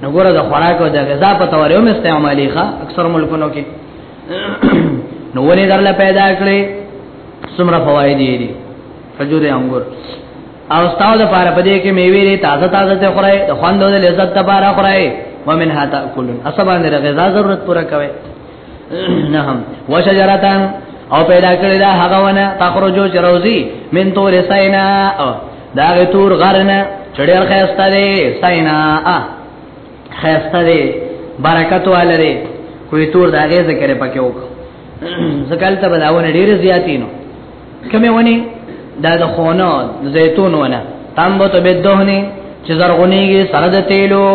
نو ګوره د خوراک او د غذا په تور یو استعمالي ښه اکثر ملکونو کې نو ولې درله پیدا کړې څومره فواید دي خجور انګور او ستاو د پاره پدې کې میوه لري تازه تازه ته خورای د خوندو د لذت لپاره خورای ومنها تاكلون اسبان د غذا ضرورت پوره کوي نه هم وشجرتان او پیدا کړی دا هغه ونه تخرجو چروزی من تور سینا دا غی تور غرنه چړیر خیسته دی سینا خیسته دی برکت والره کوی تور دا غی ذکر پکې وک زکل ته بلاونه ډیر زیاتینو کمه ونی دا د خونو زیتون ونه تامبو ته بدهنی چې زرغونیږي سره د تیلو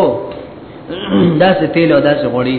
دا سه تیلو دا سه غوړی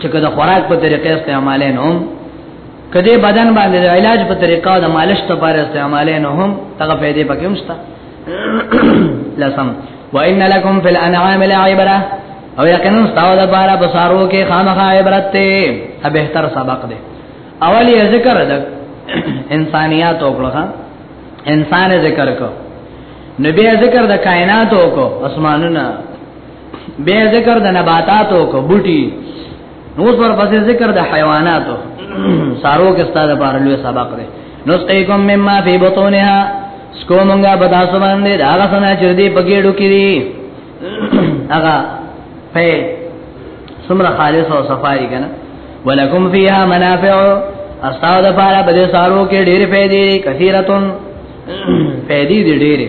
چې کله خوراک په طریقې استعمال نه هم کله بدن باندې د علاج په طریقه د مالش ته پر استعمال نه هم هغه پیدا پکې مشته لسم وان لکم فی الانعام لعبره او یقینا تاسو د بارا بصارو کې خامخا عبرت ته ا بهتر سبق دی اولی ذکر د انسانیات او کړه انسان ذکر کو نبی ذکر د کائنات او کو اسمانونه به ذکر د نباتاتو کو بوټي نو ور پسې ذکر د حیواناتو سارو کې ستاده بار لوی سبق دی نو سقيكم مما في بطونها سکو مونږه بداسو باندې دا هغه څنګه چې دې پګېړو کې دي هغه په سمره خالص او صفائی کنه ولکم فیها منافع استاو د پاره بده سارو کې ډېر پیدې کثیرتون پیدې دې ډېرې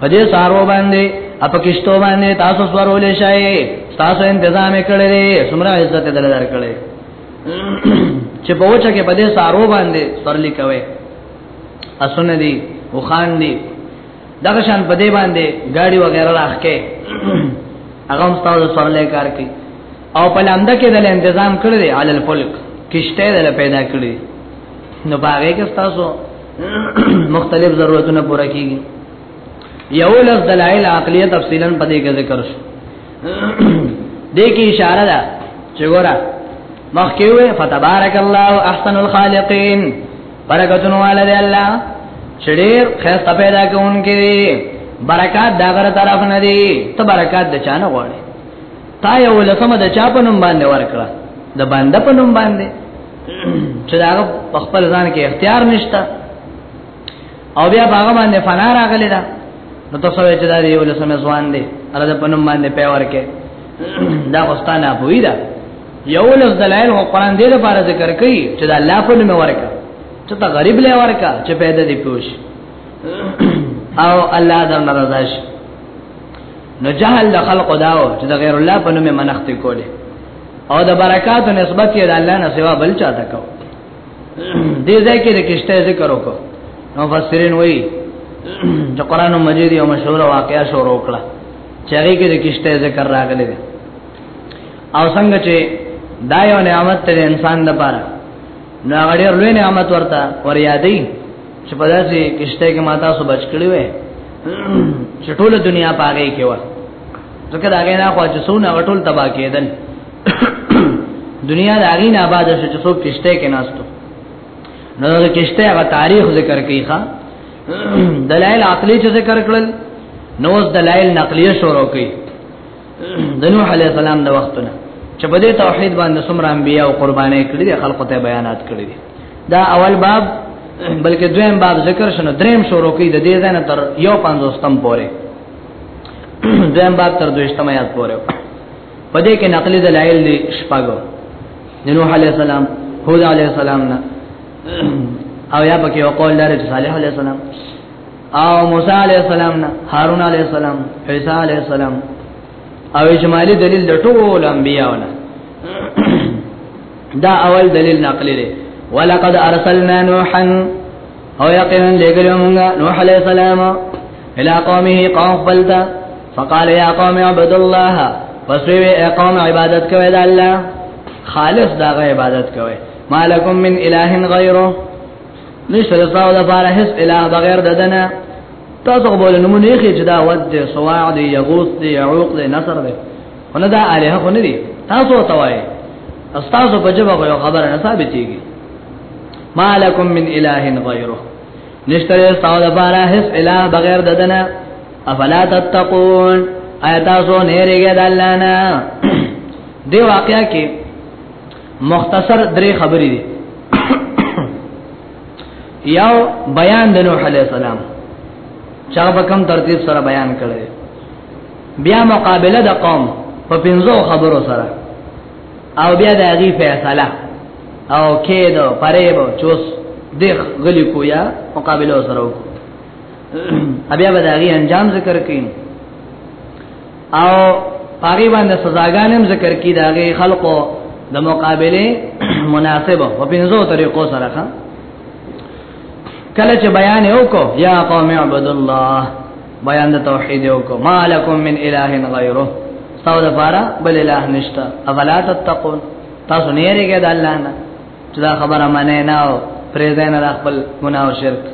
په دې سارو باندې اپ کېشتو باندې تاسو سوارولې شئ تاسو تنظیم کړی دی سمره عزت دل درکړي چې په وچه کې په دې سارو باندې سرلی کوي اسن دي او خان دي دغه شان په دې باندې گاډي وغیرہ راخکې هغه هم تاسو سرلې کار کوي او په لاندې کې د تنظیم کړی دی علل فلک کشته دل پیدا کړی نو باغې کې تاسو مختلف ضرورتونه پوره کیږي یو لږ دلایل عقلیه تفصیلا په دې کې ذکر شو دې کې اشاره ده چې ګوره مخکې وې فتبارک الله احسن الخالقین برکتونه والے الله چډیر خسته پیدا کوونکې برکات دا غره طرف نه دی ته برکات د چانه غواړي تا یو لسمه د چا په نوم باندې ورکړه د باندې په نوم باندې چې دا په خپل ځان کې اختیار نشته او بیا هغه باندې فنا راغلی دا نو تاسو یې چې دا یو لسمه ځوان دی هغه د پنوم باندې پیور کې دا واستانه پوی دا یو لس دلایل هو قران دې لپاره ذکر کوي چې دا الله په نوم ورکا چې تا غریب لې ورکا چې پیدا دی پوش او الله درنه رضا شي نو جهل د خلق داو چې د غیر الله په نوم منښت کوله او د برکات نسبت یې د الله نه سوا بل چاته کو دې ځای کې د کشته ذکر وکړو نو فسرین وایي چې قران مجید یو مشهور واقعیا شروع کړه چې هغه کې د کشته ذکر راغلی دی او څنګه چې دا یو نعمت ته انسان د پاره نو هغه ډېر لوی نعمت ورته ور یادې چې په داسې کشته کې ما تاسو بچ کړی وې چې ټول دنیا پاره کې و ځکه دا غي نه خو چې سونه غټول تبا کېدل دنیا دا غي نه آباد شو چې څوک کشته کې ناستو نو د کشته غا تاریخ ذکر کوي ښا دلایل عقلی چې ذکر کړل نو دلایل نقلیه شروع کوي د نوح علی السلام د وختونه چې په دې توحید باندې څومره انبیا او قربانې کړې دي خلکو ته بیانات کړې دي دا اول باب بلکې دویم باب ذکر شنه دریم شروع کې د دې ځای نه تر یو پنځوستم پورې دویم باب تر دویشتم آیات پورې په دې کې نقلي دلایل دي شپږو د نوح علی السلام هود علی السلام نه او یا پکې وقول لري صالح علی السلام او موسی علی السلام نه هارون علی السلام عیسی علی السلام او اجمالی دلیل د ټول انبیاونه دا اول دلیل نقلی دی ولقد ارسلنا نوحا او یقینا لګلو موږ نوح علی السلام الى قومه قوم بلتا فقال يا قوم عبد الله پس وی قوم عبادت کوي د الله خالص دا عبادت کوي مالکم من اله غیره نشته د تاسو لپاره هیڅ اله بغیر د دنه تاسو خو بوله نمونه یې چې دا ود دی سواع دی یغوث دی یعوق دی نصر دی خو نه دا اله خو نه دی تاسو ته وایي تاسو په جواب خو خبره نه ثابتېږي مالکم من اله غیره نشته د تاسو لپاره هیڅ اله بغیر د دنه افلا تتقون آیا تاسو نه ریګه د الله نه دی واقعیا کې مختصر درې خبرې دي یو بیان د نوح علی السلام چا په کوم ترتیب سره بیان کړي بیا مقابله د قوم په پنځو خبرو سره او بیا د هغه فیصله او کېدو پرېبو چوس دغ غلی کویا مقابله سره وکړه بیا به د هغه انجام ذکر کین او پاغي باندې سزاګانم ذکر کی داغه خلقو د مقابله مناسبه په پنځو طریقو سره کله چې بیان وکړو یا قوم عبد الله بیان د توحید وکړو مالکم من اله غیره تاسو لپاره بل اله نشته افلا تتقون تاسو نه یریږئ د الله نه چې دا خبره معنی نه او پریزنه خپل ګناه او شرک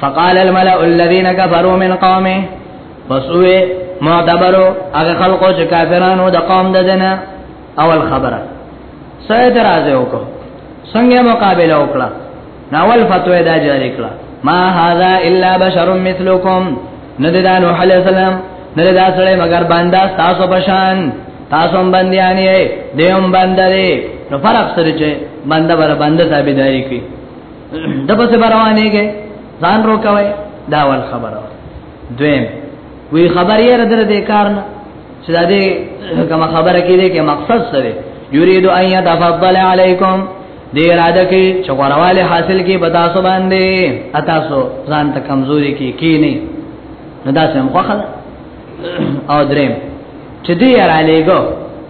فقال الملأ الذين كفروا من قومه پسوې معتبرو هغه خلقو چې کافرانو د قوم د دنه اول خبره سره درازه وکړه څنګه مقابله وکړه ناول فتوی دا جاری کړه ما هاذا الا بشر مثلکم ندی دا نوح علیہ السلام ندی دا سره مگر بندا تاسو بشان تاسو هم بندیان یې دیوم بندري نو فرق سره چې بنده بر بنده تابعداري کوي د پسې روانېږي ځان روکوي دا ول خبره دویم وی خبر یې را درته کار نه چې دا دې کوم خبره کې دې کې مقصد څه دی یرید ان یتفضل علیکم دې اراده کې چې غرواله حاصل کې بتا سو باندې اتاسو ځان ته کمزوري کې کی نه نه دا سم خوخه او دریم چې دې را لېګو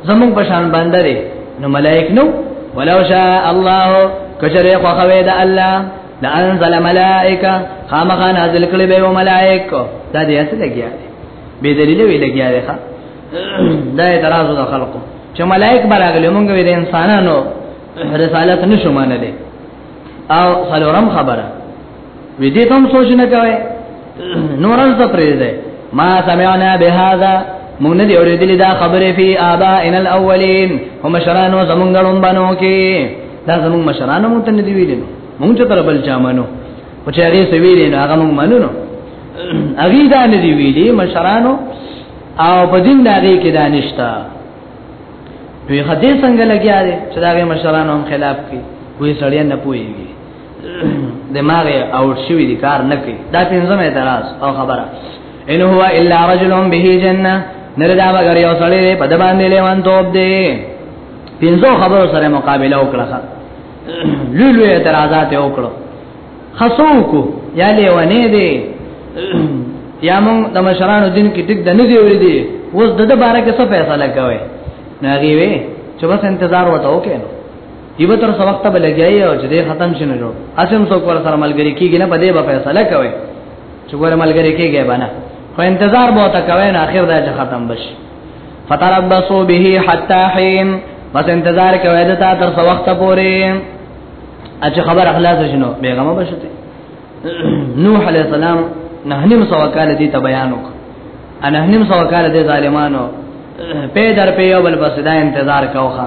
زمون په شان باندې دې نو ملائک نو ولو شاء الله کچره خوخه وې د الله دا انزل ملائکه خامخا نازل کړي به ملائکه دا دې اصل لګیا دي به دلیل وی لګیا دي ښا دا اعتراض د خلکو چې ملائک براغلی مونږ وی د انسانانو رسالت نشو منلې او څلورم خبره وی دې تم سوچ نه کوي نورن څه پرې ده ما سمعنا بهذا مونږ نه دی اورېدلې دا خبره فی آبا ان الاولین هم شرانو زمونږ لوم بنو کې دا زمونږ مشرانو مونږ ته نه دی ویلې مونږ ته تر بل چا منو او چې هغه سویلې نو هغه مونږ منو نو هغه دا نه دی ویلې مشرانو او په دین دا هغه کې دانشتا دوی خدای څنګه لګیا دي چې دا مشرانو هم خلاف کوي وې سړی نه پويږي دماغ اوټ شوی دی کار نه کوي دا پنځم اعتراض او خبره ان هو الا رجل به جننه نه دا مگر یو سړی دی په د باندې لیوان توپ دی پینځو خبرو سره مقابله وکړه لوی لوی اعتراضات وکړو خاصو کو یا لیوانې دی یا مون د مشرانو دین کې ټیک د نه دی ویل دی اوس د د بارے کې څه فیصله کوي ناغي وي چې بس انتظار وته وکړو دیو تر څو وخت به لګیای او چې دې ختم شنه جوړ اسیم څوک ور سره ملګری کیږي نه په دې به فیصله کوي چې ور ملګری کیږي باندې خو انتظار به تا کوي نه اخر دا چې ختم بشي فتربصوا به حتا حين بس انتظار کوي دا تر څو وخت پورې اچ خبر اخلاص شنو بیغمه بشته نوح علی السلام نه نیم سو کال دي ته بیان وک انا نیم سو کال دي ظالمانو په در په یو بل بس دا انتظار کوخه